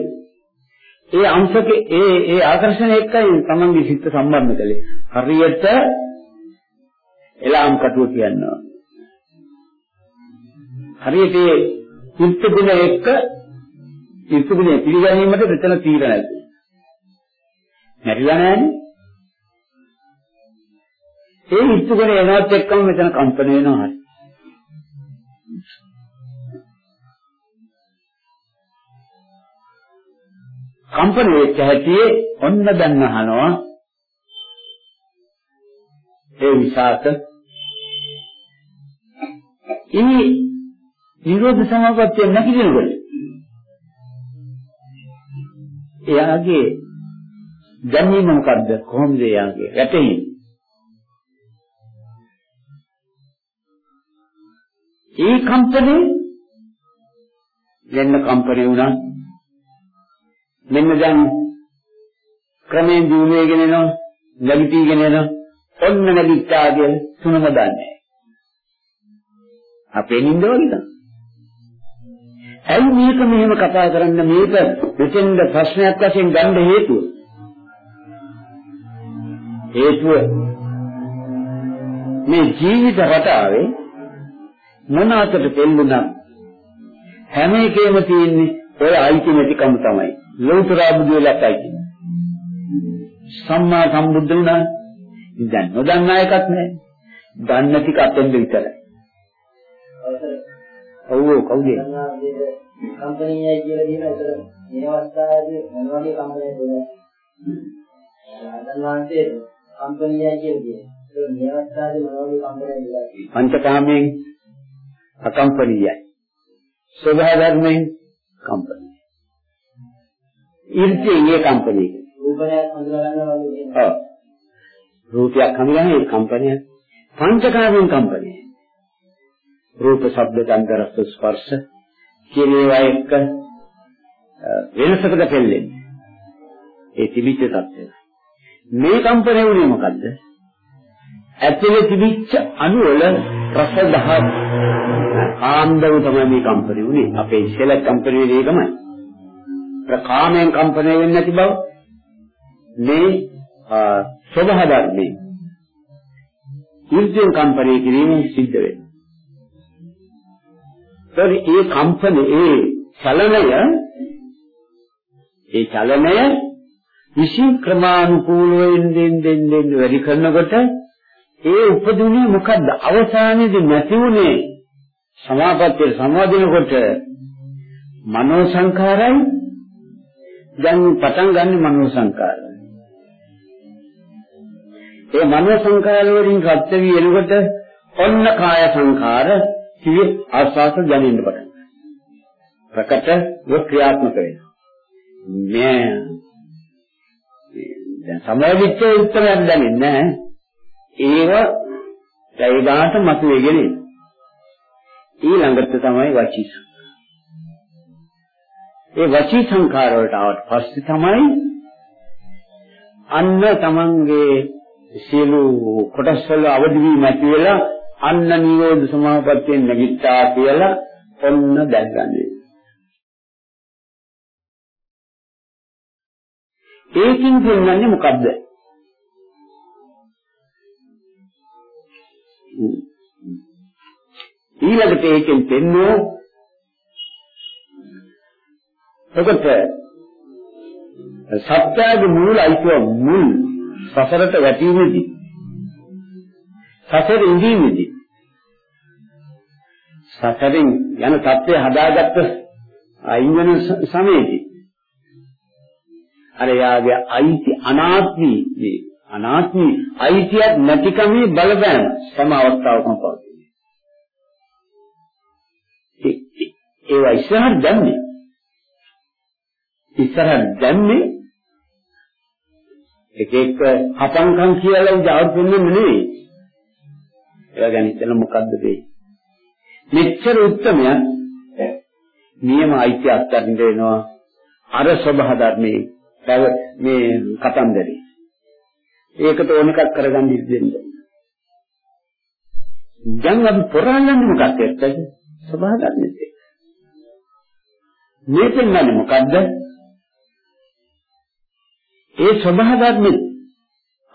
ඒ අංශක ඒ ඒ ආකර්ෂණ එක්කයි තමන්ගේ සිත සම්බන්ධ කළේ. හරියට එලාම් කටුව කියනවා. හරියට ඒ චිත්ත ගුණ එක්ක චිත්ත ගුණ පිළිගැනීමට මෙතන තීරණයක්. නැරිලා නැහැනේ. ඒ චිත්ත ගුණ එනවත් එක්කම මෙතන කම්පන වෙනවා හරි. කම්පන වෙච්ච හැටියේ ඔන්න දැන් අහනවා ඒ විසාක ඉනි නිරෝධ සමාපත්තිය නැතිවෙනකොට එයාගේ දැනීම මොකද්ද? කොහොමද එයාගේ වැටෙන්නේ ඒ කම්පනේ වෙන්න කම්පනේ වුණා. මෙන්න දැන් ක්‍රමයෙන් දිනු වෙගෙන යනවා නැගිටීගෙන යනවා ඔන්න නැගිට්ටා කියන තුනම දන්නේ. අපේ නින්ද වගේ තමයි. ඇයි මේක මෙහෙම කතා කරන්න? මේක මෙතෙන්ද ප්‍රශ්නයක් වශයෙන් ගන්න හේතුව? හේතුව මේ ජීවිත රටාවේ මොන අතට පෙන්නුනම් හැම එකෙම තියෙන්නේ ඔය අයිති නැතිකම තමයි. ලෞතර බුදු වෙලක් අයිති. සම්මා සම්බුද්ධ වුණා දැන් නොදන්න එකක් නැහැ. දන්න ටික අතෙන්ද විතරයි. ඔව් කවුද කම්පැනියයි කියලා කියන උතර මේ අවස්ථාවේදී මොන වගේ කම්පැනියක්ද රාජන් වහන්සේ කම්පැනියයි කියලා කියන්නේ ඒ මේ අවස්ථාවේදී මොන වගේ කම්පැනියක්ද පංචකාමයෙන් අකම්පනීයයි. ස්වභාව ධර්මයෙන් කම්පනීය ඉර්ධියේ ඒ කම්පනීය. රූපයක් හඳුනා ගන්නවා වගේ කියන්නේ ඔව්. රූපයක් හඳුනන්නේ කම්පනීය. පංචකාමයෙන් කම්පනීය රූප ශබ්ද ගන්ධ රස ස්පර්ශ කියන ඒවා එක්ක වෙනසකට පෙළෙන්නේ. ඒ තිබිච්ච තත්ත්වය. මේ කම්පණය වුණේ මොකද්ද? ඇතුලේ තිබිච්ච අණු වල රස දහ ආන්දව තමයි මේ කම්පණය වුණේ. අපේ ඉස්සෙල්ල කම්පණය වෙන්නේ ඒකමයි. ප්‍රකාමයෙන් කම්පණය වෙන්නේ නැති බව මේ ස්වභාව ධර්මයේ ඉර්ධියෙන් කම්පණය කිරීමෙන් සිද්ධ වෙනවා. ඒතකොට ඒ කම්පන ඒ චලනය ඒ චලනය විශ්ව ක්‍රමානුකූලව එන්නේ දෙන්නේ වැඩි කරනකොට ඒ උපදිනේ මොකද්ද? අවසානයේදී නැති උනේ සමාපත්තිය සමාදිනකොට මනෝ සංඛාරයි. දැන් පටන් ගන්න මනෝ සංඛාරය. ඒ මනෝ සංඛාර වලින් රත් වී එනකොට ඔන්න කාය සංඛාර කිව්වේ ආස්වාස දැනෙන්න පටන් ප්‍රකටව ක්‍රියාත්මක වෙනවා. මේ දැන් සමයවිච්ච උත්තරයක් දැනෙන්නේ නැහැ. ඒව ඒගාට මතුවේගෙන එනවා. ඊළඟට තමයි වචී ඒ වචී සංඛාර වලට ආවට පස්සේ තමයි අන්න තමන්ගේ සියලු කොටස් වල අවදි වීම ඇති වෙලා අන්න නිරෝධ සමාපත්තියෙන් නැගිට්ටා කියලා ඔන්න දැක්ගන්නේ. ඒකින් කියන්නේ මොකද්ද? ඊළඟට ඒකෙන් පෙන්නෝ එතකොට සත්‍යයේ මූල අයිතිව මුල් සසරට වැටීමේදී සසර ඉඳීමේදී සසරින් යන தත්ත්වය හදාගත්ත අයින් වෙන සමයේදී අර යාගේ අයිති අනාත්මී මේ අනාත්මී අයිතියක් නැතිකමේ බලපෑම සම අවස්ථාවකම පවතින. ඒවා ඉස්සරහට දැම්මේ ඉස්සරහට දැම්මේ එක එක හපංකම් කියලා ජාත් වෙන්නේ නෙවෙයි. ඒවා ගැන හිතන මොකද්ද වෙන්නේ? මෙච්චර උත්තරමයක් නියම අයිති අත්දකින්න වෙනවා අර සබහ ධර්මයේ මේ කතන්දරේ. ඒකට ඕන එකක් කරගන්න ඉන්න. දැන් අපි පොරාලන්නේ මොකක්ද එක්කද? සබහ ධර්මයේ. මේ පෙන්වන්නේ මොකද්ද? ඒ සබහ ධර්මයේ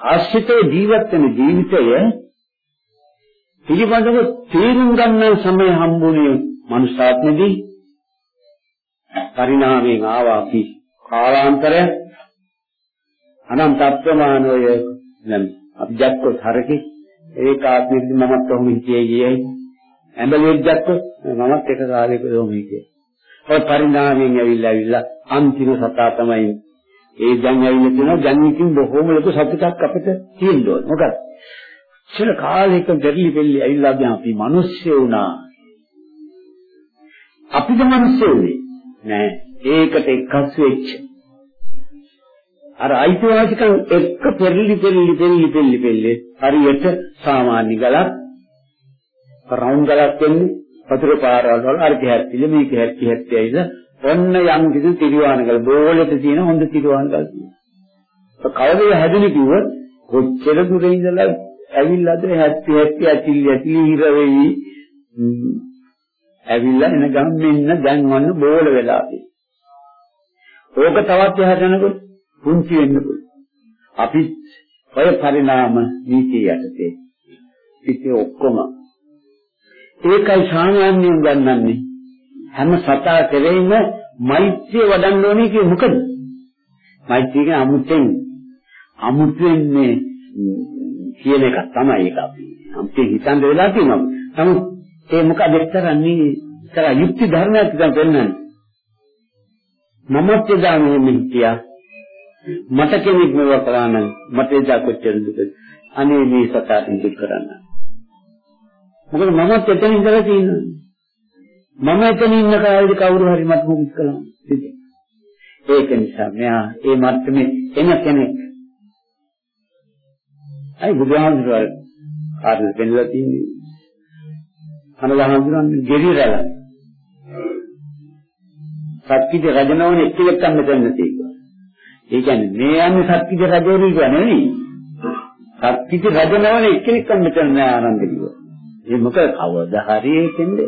ආශ්‍රිතව ජීවත් වෙන ජීවිතය පිළිබඳව තේරුම් ගන්න සමය හම්බුනේ මනුෂ්‍යාත්මෙදී. පරිණාමයෙන් ආවා අපි කාලාන්තරය අනන්ත අප්‍රමාණය නම් අපි දැක්කොත් හරකේ ඒක ආත්මෙදී මමත් කොහොම හිතියේ ගියයි ඇඹලෙක් දැක්කොත් මමත් එක කාලයක කොහොම හිතියේ ඔය පරිණාමයෙන් ඇවිල්ලා ඇවිල්ලා අන්තිම සතා තමයි. ඒ දැන් ඇවිල්ලා තියෙනවා දැන් ඉතින් බොහොම ලොකු සතුටක් අපිට තියෙන්න ඕන. මොකද? චිර කාලයක දෙල්ලි දෙල්ලි ඇවිල්ලා දැන් අපි මිනිස්සු වුණා. අපිද මිනිස්සු වෙන්නේ? නෑ. ඒකට එක්කස් වෙච්ච. අර අයිතිවාසිකම් එක්ක පෙරලි පෙරලි පෙරලි පෙරලි පෙරලි හරියට සාමාන්‍ය ගලක් රවුන්ඩ් ගලක් වෙන්නේ වතුර පාරවල් වල අර දිහත්තිල මේක හැටි හැටි ඇවිල්ලා ඔන්න යම් කිසි තිරිවානගල බෝලෙට තියෙන හොඳ තිරිවානගල තියෙනවා. කවදද හැදෙන්නේ කිව්වොත් කොච්චර දුර ඉඳලා ඇවිල්ලාද හැටි හැටි ඇතිලි ඇතිලි හිර වෙවි ඇවිල්ලා එන ගම් මෙන්න දැන් වන්න බෝල වෙලා ඕක තවත් එහාට යනකොට පුංචි වෙන්න පුළුවන්. අපි ඔය පරිණාම නීතිය යටතේ. ඉතින් ඔක්කොම. ඒකයි සාමාන්‍යයෙන් ගන්නන්නේ. හැම සතා කෙරෙහිම මෛත්‍රිය වඩන්න ඕනේ කිය මොකද? මෛත්‍රිය කියන්නේ අමුතෙන්. අමුතෙන් මේ කියන එක තමයි ඒක අපි. අමුතෙන් හිතන්න වෙලා තියෙනවා. නමුත් ඒ මොකද එක්තරන්නේ ඉතර යුක්ති ධර්මයක් දැන් පෙන්වන්නේ. මමත් එදා මේ හිටියා. මට කෙනෙක් මෙව කරා නම් මට එදා කොච්චර දුකද? අනේ මේ සතාටින් දුක් කරන්න. මොකද මමත් එතන ඉඳලා තියෙනවා. මම එතන ඉන්න කාලේදී කවුරු හරි මට මොකද කළා. ඒක නිසා මෙයා ඒ මට්ටමේ එන කෙනෙක්. අයි බුදුහාමුදුරුවෝ කාටද පෙන්නලා තියෙන්නේ? අනලහඳුරන්නේ ගෙරිරල. සත්‍විද රජනවනේ එක්කෙනෙක් ගන්න දෙන්න තියෙනවා. ඒ කියන්නේ මේ යන්නේ සත්‍විද රජවරු කියන නෙවෙයි. සත්‍විද රජනවනේ එක්කෙනෙක් ගන්න දෙන්න ආනන්ද කිව්වා. ඒ මොකද කවදා හරි එතෙන්ද?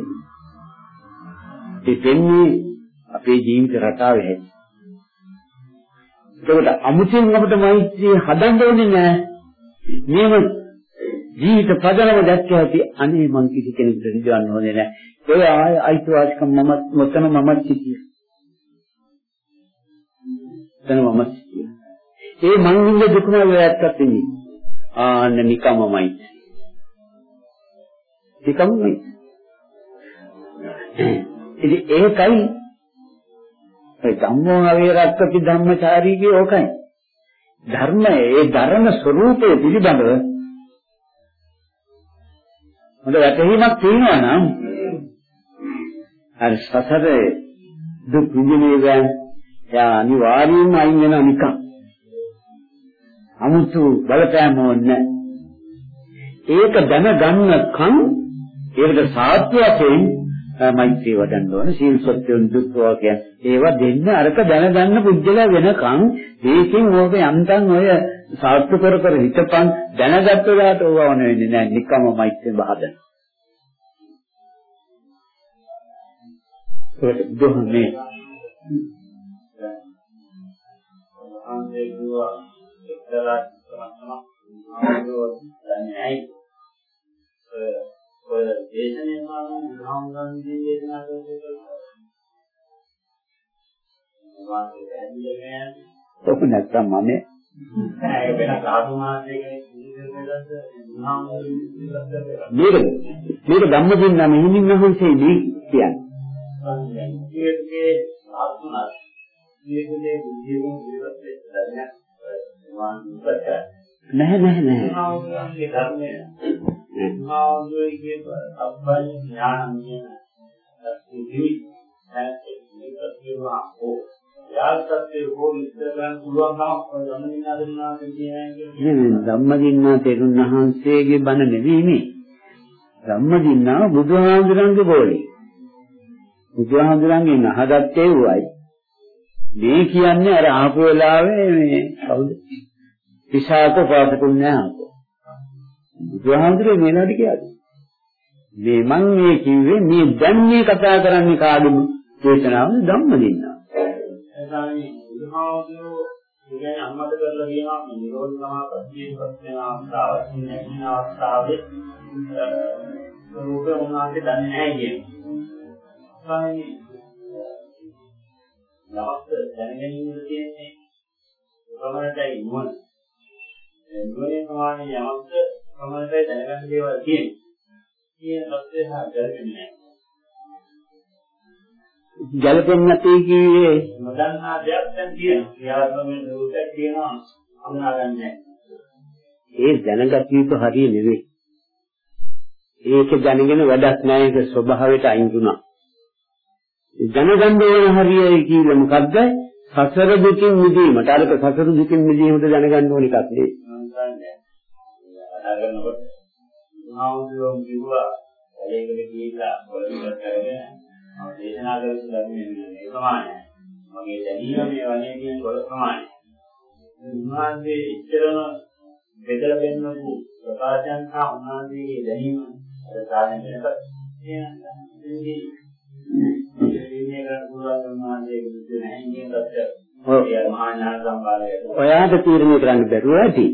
ඒ දෙන්නේ අපේ ජීවිත රටාවේ හැටි. ඒකට අමුතුවෙන් අපිට මෛත්‍රිය හදන්න ඕනේ නෑ. මේව ජීවිත පදනම දැක්ක ඇති අනේ මං කිසි කෙනෙකුට රිදවන්න ඕනේ නෑ. ඒ ආය අයිතිවාසිකම් මම මොතන මමත් සිටියේ. එතන මමත් සිටියේ. ඒ මං ඉන්න දුකම වැයක්වත් ඉන්නේ. ආන්න නිකම්මයි. නිකම්මයි. ඉතින් ඒකයි ඒ ධම්මෝ අවේරක්කති ධම්මචාරීගේ ඕකයි. ධර්මයේ ඒ ධර්ම ස්වરૂපය පිළිබඳව හොඳ වැටහීමක් තියෙනවා නම් අර සසරේ දුක් විඳිනේ යා අනිවාර්යයෙන්ම අයින් වෙනවා නිකන්. 아무තු බලපෑම ඕනේ ඒක දැනගන්නකම් ඒකට සාත්‍ය වශයෙන් මෛත්‍රී වඩන්න ඕන සීල් සත්‍යුන් දුක්ඛෝ කියන. ඒවා දෙන්න අරක දැනගන්න පුජ්‍යලා වෙනකන් ඒකෙන් ඕක යන්තම් ඔය සාත්‍ය කර කර හිතපන් දැනගත්ත දාට ඕව වන වෙන්නේ නැහැ නිකම්ම මෛත්‍රී බහදන. ඒක දුහනේ අන්දේ දුවා එක්තරා සමහරක් ආවෝ දැනයි ඔය දේශනේ මාන බුදුහාමුදුරන්ගේ දේශනා කරන්නේ වාසේ පැහැදිලිම ඔක නැත්තම් මම ඒක වෙන සාධු මාසයේ කෙනෙක් බුදුහාමුදුරන්ගේ මේක මේක ධම්මදින්න මෙහිමින් වහන්සේ මේ කියන්නේ. ඒකේ සාධුනා මේකේ බුද්ධියෙන් ජීවත් වෙන්න දැනගන්න වාන් උපත නැහැ නැහැ නැහැ. බුදුහාමුදුරන්ගේ ධර්මය බුදුහාමුදුරන්ගේ අබ්බල් ඥාන කියන සිද්ධි නැත්නම් මේක කියනවා ඕ යාත්‍රාත්ේ හෝ ඉස්සර ගන්න පුළුවන් කමක් ගමනින් අදින්නා කියන්නේ නෙමෙයි ධම්මදින්නා තෙරුන් වහන්සේගේ බණ නෙවෙයි මේ. ධම්මදින්නා බුදුහාමුදුරන්ගේ ගෝලේ. බුදුහාමුදුරන්ගේ නහදත්තේ වුවයි. මේ කියන්නේ අර ආපු වෙලාවේ මේ කවුද? විසාක පාපකුන් නෑ. බුදුහාමුදුරේ මේලාට කියන්නේ. මේ මං මේ කිව්වේ මේ දැන් මේ කතා කරන්නේ කාගෙම චේතනාවද ධම්මදින්නා. එතනයි බුදුහාමුදුරුවෝ කියන්නේ අම්මද කරලා කියනවා මේ නිරෝධ සමාපත්තියේ ප්‍රශ්න අවස්ථාව නැතින අවස්ථාවේ රූපේ උනාගේ දන්නේ නැහැ කියන්නේ. තමයි නවස්ත දැනගැනීම කියන්නේ ප්‍රමාණයටයි නුවණ. නුවණේ ප්‍රමාණය යමක්ද ප්‍රමාණයටයි දැනගන්න දේවල් කියන්නේ. කියන தත්ත්වය හා ගැලපෙන්නේ නැහැ. ගැලපෙන්නේ නැති කිව්වේ නොදන්නා දෙයක් දැන් තියෙනවා. ක්‍රියාත්මක රූපයක් තියෙනවා. හඳුනාගන්නේ ඒ දැනගත යුතු හරිය නෙවෙයි. ඒක දැනගෙන වැඩක් නැහැ ඒක ස්වභාවයට අයින් වුණා. දැනගන්න ඕන හරියයි කියලා මොකද්ද? සසර දුකින් මිදීමට අරක සසර දුකින් මිදීමට දැනගන්න ඕන එකක් නෙවෙයි. කතා කරනකොට ආවුදෝම් කිව්වා වැඩේකට ගිහිල්ලා පොලිසියට කරගෙන මම දේශනා කරපු ධර්මයේ මේ ප්‍රමාණය. මගේ දැනීම මේ වනේ කියන පොළ ප්‍රමාණය. උන්වහන්සේ ඉච්චරම බෙදලා පෙන්වපු ප්‍රකාශයන් හා උන්වහන්සේගේ දැනීම අර සාධන වෙනකත්. ඔයාට තීරණය කරන්න බැරුව ඇති.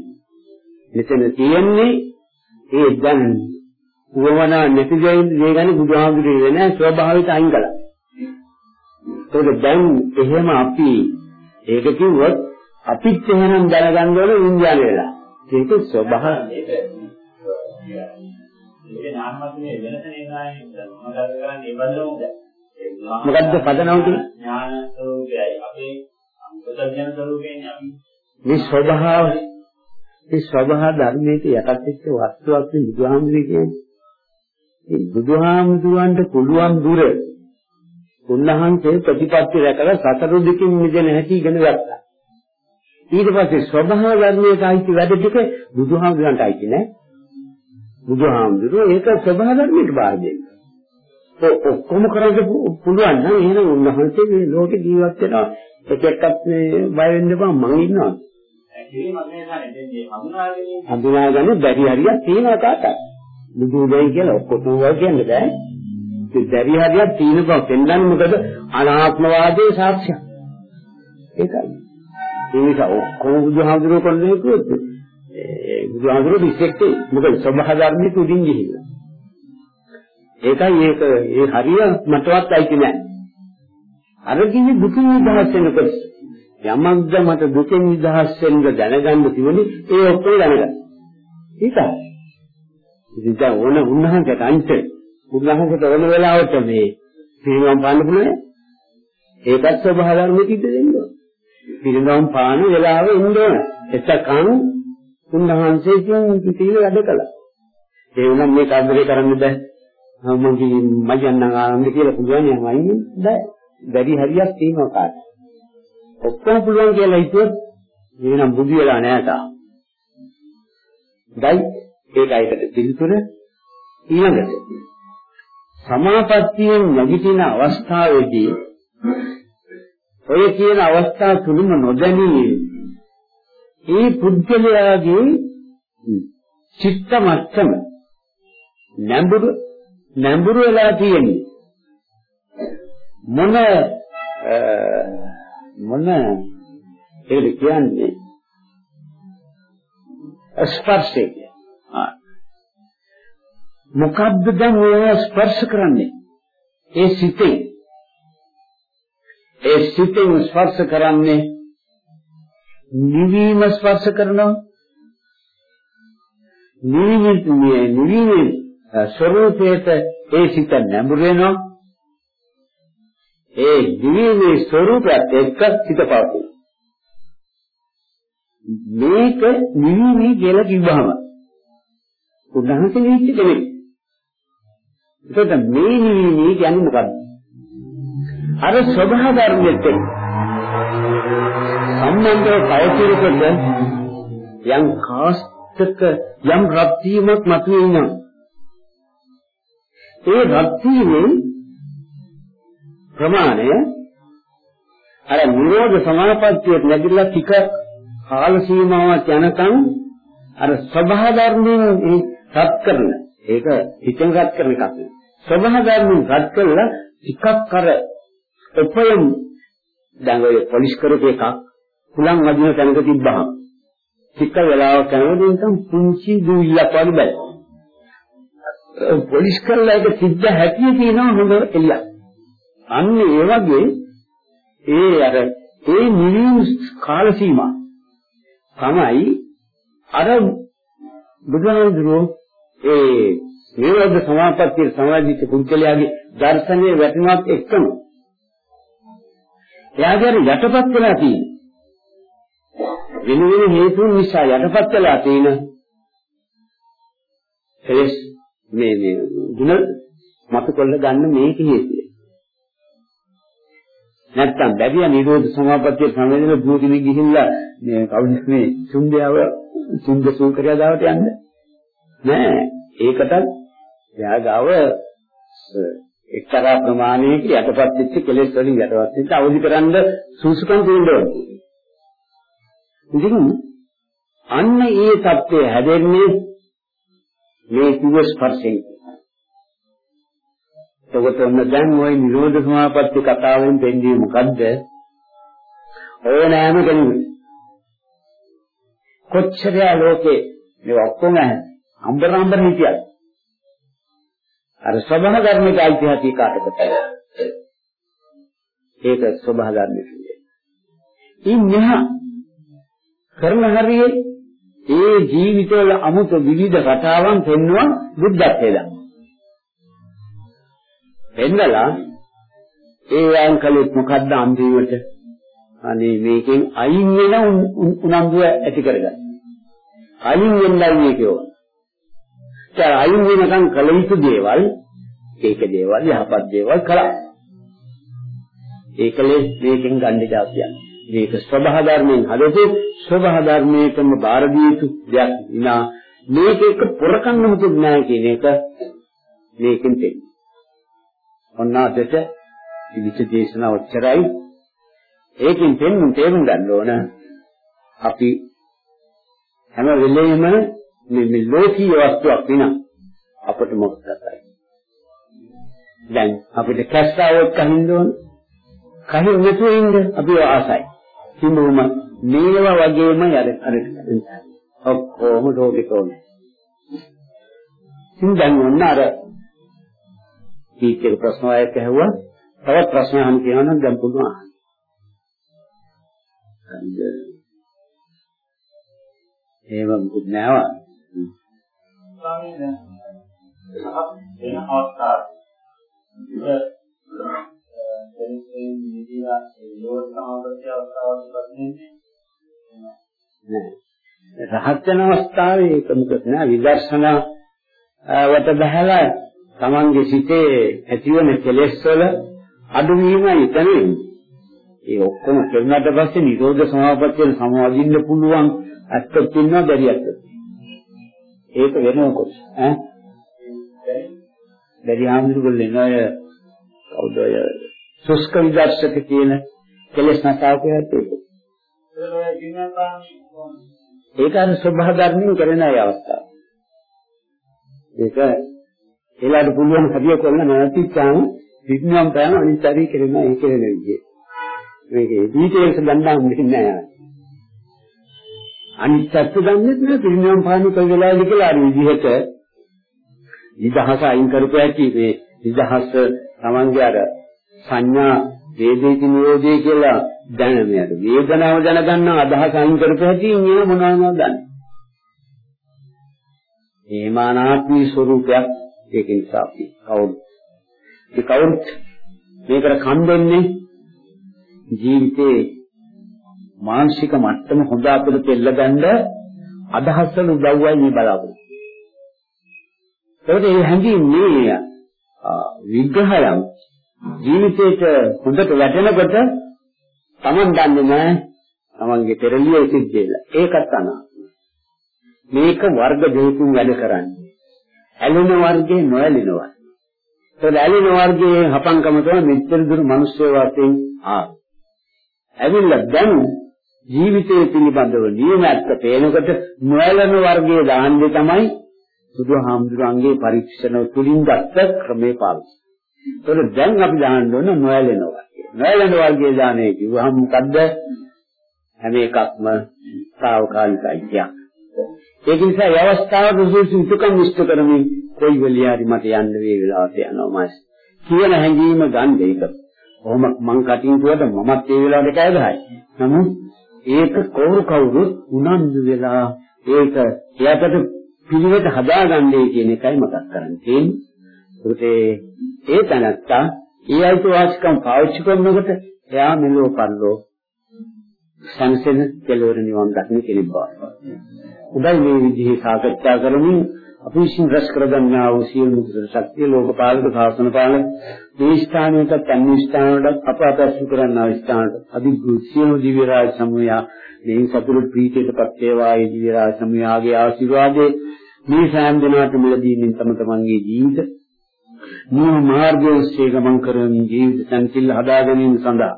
මෙතන තියෙන්නේ ඒ දැන් උවමනා නැති මේ ගැන බුදුහාමුදුරේ වෙන ස්වභාවික අයින් කළා. ඒක දැන් එහෙම අපි ඒක කිව්වොත් අපිත් එහෙනම් දැනගන්න ඕනේ විඤ්ඤාණය වෙලා. ඒක ස්වභාව ඒක ඒක ඥානමත්මේ වෙනස නේදායි මොකද කරන්නේ බඳමුද මොකද්ද පදනම කියන්නේ? ඥාන ස්වરૂපයයි අපේ අන්තර්ජන ස්වરૂපයෙන් අපි මේ ස්වභාව මේ ස්වභාව ධර්මයේ යටත් වෙච්ච වස්තුවක් නේ බුදුහාමුදුරේ කියන්නේ. ඒ බුදුහාමුදුරන්ට පුළුවන් දුර උන්වහන්සේ ප්‍රතිපත්ති රැකලා සතර දුකින් මිදෙන හැටි ඉගෙන ගත්තා. ඊට පස්සේ ස්වභාව ධර්මයට අයිති වැඩ ටික බුදුහාමුදුරන්ට අයිති නෑ. බුදුහාමුදුරුවෝ ඒක ස්වභාව ධර්මයට බාර දෙන්න. ඒ ඔක්කොම කරන්න පුළුවන් නම් එහෙනම් උන්වහන්සේ මේ ලෝකේ ජීවත් වෙනවා එක එකක් මේ බය වෙන්න එපා මං ඉන්නවා. හඳුනාගන්න බැරි හරියක් තියෙනවා තාත්තා. බුදු වෙයි කියලා ඔක්කොම කියන්න බෑ. ඒ බැරි හරියක් තියෙන බව පෙන්වන්නේ මොකද අනාත්මවාදයේ සාක්ෂිය. ඒකයි. ඒ නිසා ඔක්කොම බුදුහාමුදුරුවෝ කරන්නේ කිව්වොත් ඒ බුදුහාමුදුරුවෝ ඉස්සෙක්ට මොකද සබහා ධර්මයේ තුඩින් ගිහිල්ලා. ඒකයි ඒක ඒ හරිය මටවත් අයිති නෑ. අර කිව්වේ දුකින් නිදහස් වෙනකොට යමක්ද මට දුකෙන් නිදහස් වෙන්න දැනගන්න තිබුණේ ඒ ඔක්කොම දැනගන්න. ඒකයි. ඉතින් දැන් ඕන උන්වහන්සේට අන්ත උන්වහන්සේට ඕන වෙලාවට මේ පිරිනම් පාන්න පුළුවන්. ඒකත් ස්වභාව ධර්මෙ කිද්ද දෙන්න ඕන. පිරිනම් පාන වෙලාවෙ ඉන්න ඕන. එතකන් උන්වහන්සේ කියන තීල වැඩ කළා. ඒ වුණා මේ කාර්යය කරන්න බෑ. මම කිව්වේ මයන්නම් ආනන්ද කියලා පුළුවන් යම් අයින් බෑ. වැඩි හරියක් තියෙනවා කාට. ඔක්කොම පුළුවන් කියලා හිතුවොත් එහෙනම් බුදු වෙලා නෑ තා. ගයි ඒකයිකට පිළිතුර ඊළඟට සමාපත්තියෙන් නැගිටින අවස්ථාවේදී ඔය කියන අවස්ථා තුනම නොදැනී ඒ පුද්ගලයාගේ චිත්ත මට්ටම නැඹුරු නැඹුරු වෙලා තියෙන්නේ මොන මොන ඒකට කියන්නේ ස්පර්ශය මොකද්ද දැන් ඔය ස්පර්ශ කරන්නේ? ඒ සිතේ. ඒ සිතෙන් ස්පර්ශ කරන්නේ නිවීම ස්පර්ශ කරනවා. නිවීමේ නිවීමේ ස්වરૂපයට ඒ සිත නැඹුරු වෙනවා. ඒ නිවීමේ ස්වરૂපයත් එක්ක සිත පවතී. මේක නිවීමේ කියලා කිව්වහම උදාහරණ දෙන්න කෙනෙක් එතකොට මේ නිවීම කියන්නේ මොකක්ද? අර ස්වභාව ධර්මයට සම්බන්ධව පවතිනකොට යම් කාස්තක යම් රත් වීමක් මතුවේ ඉන්නවා. ඒ රත් වීමේ ප්‍රමාණය අර නිරෝධ සමාපත්තියට ලැබිලා ටික කාල සීමාවක් යනකම් අර ස්වභාව ධර්මයෙන් රත් කරන ඒක හිතෙන් රත් කරන එකක් නෙවෙයි. ස්වභාව ධර්මයෙන් රත් කළා ටිකක් අර උපයම් දැන් ඔය පොලිෂ් කරපු එකක් හුලං වදින තැනක තිබ්බහම ටික වෙලාවක් යනකොට නිකන් පුංචි දුවිල්ලක් වගේ බැල. පොලිෂ් කරලා ඒක සිද්ධ හැටිය තියෙනවා හොඳ එල්ලක්. අන්න ඒ වගේ ඒ අර ඒ නිවීම කාල සීමා තමයි අර බුදුහාමුදුරුවෝ ඒ නිරෝධ සමාපත්තිය සමාධිත පුද්ගලයාගේ දර්ශනයේ වැටුණත් එක්කම එයාගේ යටපත් වෙලා තියෙන වෙන වෙන හේතුන් නිසා යටපත් වෙලා තියෙන එලෙස් මේ මේ ಗುಣ මතු කොල්ල ගන්න මේක හේතුව. නැත්තම් බැරිය නිරෝධ සමාපත්තිය සමවැදෙන භූතිමි ගිහිල්ලා මේ කවුද මේ සුන්දයාව සුන්ද සූකරයා දාවට යන්නේ නෑ ඒකටත් එයා ගාව එක්තරා ප්‍රමාණයක යටපත් වෙච්ච කෙලෙස් වලින් යටපත් වෙච්ච අවදි කරන්න සූසුකම් තියෙනවා. ඉතින් අන්න ඒ தත්ත්වය හැදෙන්නේ මේ කිව ස්පර්ශයෙන්. එතකොට ඔන්න දැන් ওই නිරෝධ සමාපatti කතාවෙන් දෙන්නේ මොකද්ද? ඕනෑම කෙනෙකුට කොච්චරය ලෝකේ මේ ඔක්කොම අම්බරම්බර හිටියත් අර ස්වභාව ධර්මයක ඓතිහාසික කාටකට ඒක ස්වභාව ධර්මයේ කියන්නේ. ඉන්නේ කරන හරියේ ඒ ජීවිතවල අමුතු විවිධ රටාවන් පෙන්වන බුද්ධත්වයට. පෙන්නලා ඒ වයන් කලෙත් මොකද්ද අන්තිමට අනේ මේකෙන් අයින් වෙන උනන්දුව ඇති කරගන්න. අයින් වෙන්නයි මේක ඕන. ඒ අයින් වෙනකන් කල යුතු දේවල් ඒක දේවල් යහපත් දේවල් කළා. ඒකලේ මේකෙන් ගන්න જાතියක්. මේක ස්වභාව ධර්මයෙන් හදපු ස්වභාව ධර්මයකම බාර දිය යුතු දෙයක් විනා මේක එක පොරකන්න මුකුත් නැහැ කියන එක මේකෙන් තේරෙනවා. ඔන්න අදට ඉදිරි දේශනාව ඔච්චරයි. ඒකෙන් තේරුම් තේරුම් ගන්න ඕන අපි හැම වෙලෙම මේ මේ ලෝකීය වස්තුවක් විනා අපට මොකක්දයි. දැන් අපිට කැස්සාවක් කහින්න ඕන. කහින් නැතුව ඉන්න අපි ආසයි. කිඹුම මේවා වගේම යර අර ඔක්කොම ලෝකෙට ඕනේ. ඉතින් දැන් ඔන්න අර ටීචර් ප්‍රශ්න ආයක ඇහුවා. තවත් ප්‍රශ්න අහන්න කියනවා නම් දැන් පුළුවන්. ඒව මුකුත් නෑවා. ස්වාමීන් වහන්සේ වෙන අවස්ථාවක්. ඒ නිදිලා ඒ යෝග සමාපත්‍ය අවස්ථාවක් වශයෙන් නෑ. රහත් වෙන අවස්ථාවේ ඒක මොකද නෑ විදර්ශනා වට බහලා තමන්ගේ සිතේ ඇතිවන කෙලෙස් වල අඩුවීමයි එතනින්. ඒ ඔක්කොම කරනාට පස්සේ නිරෝධ සමාපත්තියෙන් සමාදින්න පුළුවන් ඇත්තක් ඉන්නවා බැරියක්. ඒක වෙනම කොට ඈ බැරි ආමතුරුගල එන අය කවුද අය සුස්ක විදර්ශක කියන කෙලස් නැතාවකයට ඒක. ඒක අර ස්වභාව ධර්මයෙන් කරන අය අවස්ථාව. ඒක ඒලාට පුළුවන් හදිය කරලා නැතිනම් විඥාන බෑන අනිත් හරි කරන ඒ කියන විදිය. මේකේ ඩීටේල්ස් ගන්න හම්බෙන්නේ නැහැ. අනිත් පැත්ත දන්නේ නැහැ පිරිනවම් පාන කොයි වෙලාවද කියලා අර විදිහට නිදහස අයින් කරපු ඇති මේ නිදහස තමන්ගේ අර සංඥා වේදේති නිරෝධය කියලා දැනමියට වේදනාව දැනගන්න අදහස අයින් කරපු හැටි ඉන්නේ මොනවද දන්නේ. ඒ මානාත්මී ස්වરૂපයක් ඒක නිසා අපි කවුරුත් ඒ කවුරුත් මේකට කන් දෙන්නේ ජීවිතේ මානසික මට්ටම හොඳ අපිට පෙළගන්න අදහස් වල උදව්වයි මේ බලාපොරොත්තු. ඒකට මේ හැඟීම් විග්‍රහයන් ජීවිතේට හොඳට වැටෙනකොට Taman දන්නේ නැහැ Tamanගේ පෙරලිය සිද්ධ වෙලා. ඒකත් අනාත්මයි. මේක වර්ග දෙකකින් වැඩ කරන්නේ. ඇලෙන වර්ගේ නොඇලෙන වර්ගේ. ඒ ඇලෙන වර්ගයේ හපංකම තමයි මෙච්චර දුර මිනිස්සු වාසයෙන් ආවේ. ඇවිල්ලා දැන් ජීවිතයේ පිළිබඳව නියමත්ක පේනකොට නොඇලෙන වර්ගයේ දාන්නේ තමයි බුදුහාමුදුරන්ගේ පරීක්ෂණ තුලින් ගත්ත ක්‍රමේ පාවිච්චි. ඒතකොට දැන් අපි දාන්න ඕන නොඇලෙන වර්ගය. නොඇලෙන වර්ගයේ දාන්නේ කිව්වහම මොකද්ද? හැම එකක්ම සාවකාලිකයි කියක්. ඒක නිසා ඒ අවස්ථාවට සුසු සුකම් ඉෂ්ට කරමින් කොයි වෙලියාරි මට යන්න වේ වෙලාවට යනවා මාස්. කියන හැඟීම ගන්න ඒක. කොහොම මං කටින් කියවද මමත් ඒ වෙලාවට කෑ ගහයි. නමුත් ඒක කවුරු කවුරු උනන්දු වෙලා ඒක එයාට පිළිවෙත හදාගන්නේ කියන එකයි මතක් කරන්නේ. ඒත් ඒ තනත්තා ඒ අයිතිවාසිකම් පාවිච්චි කරනකොට එයා මෙලෝ පල්ලෝ සංසෙන කෙලවර නිවන් දක්න කෙනෙක් බව. උදයි මේ විදිහේ සාකච්ඡා කරමින් අපි විසින් රැස් කරගන්නා වූ සියලු කුසල ශක්තිය ලෝකපාලක ශාසන පාලක මේ ස්ථානයට තන් ස්ථානවලට අප අපසු කරන්නා ස්ථානට අධිග්‍රහ සියලු දිව්‍ය රාජ සමූහයා මේ සතුරු ප්‍රීතියටපත් වේවා. ඒ දිව්‍ය රාජ සමූහයාගේ ආශිර්වාදේ මේ සෑම දිනකට මිලදීමින් තම තමන්ගේ ජීවිත. නියම මාර්ගයේ ඔස්සේ ගමන් කරමින් ජීවිත සංසිල් හදා ගැනීම සඳහා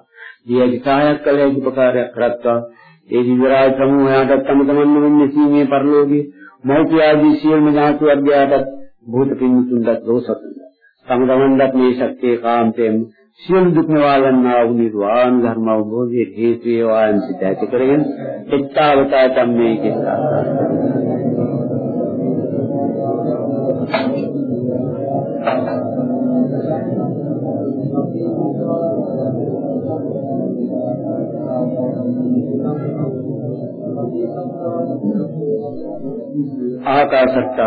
දීර්ඝකාලයක් කල උපකාරයක් කරත්වා. ඒ දිවරාජ සමූහයාට තම තමන් වෙන්නේ සීමේ පරිලෝකයේ මෞඛ්‍යාදී සියලුම ඥාති වර්ගයාට භූත පින්තුන්ට දෝසතුන්ට තම තමන්ට මේ ශක්තිය කාන්තයෙන් සියලු දුක් නිවාලන්නා වූ නිර්වාණ ධර්ම අවබෝධයේ හේතු වේවාන් සිත ඇති කරගෙන එත්තාවතා ධම්මේ කියලා आकाशट्टा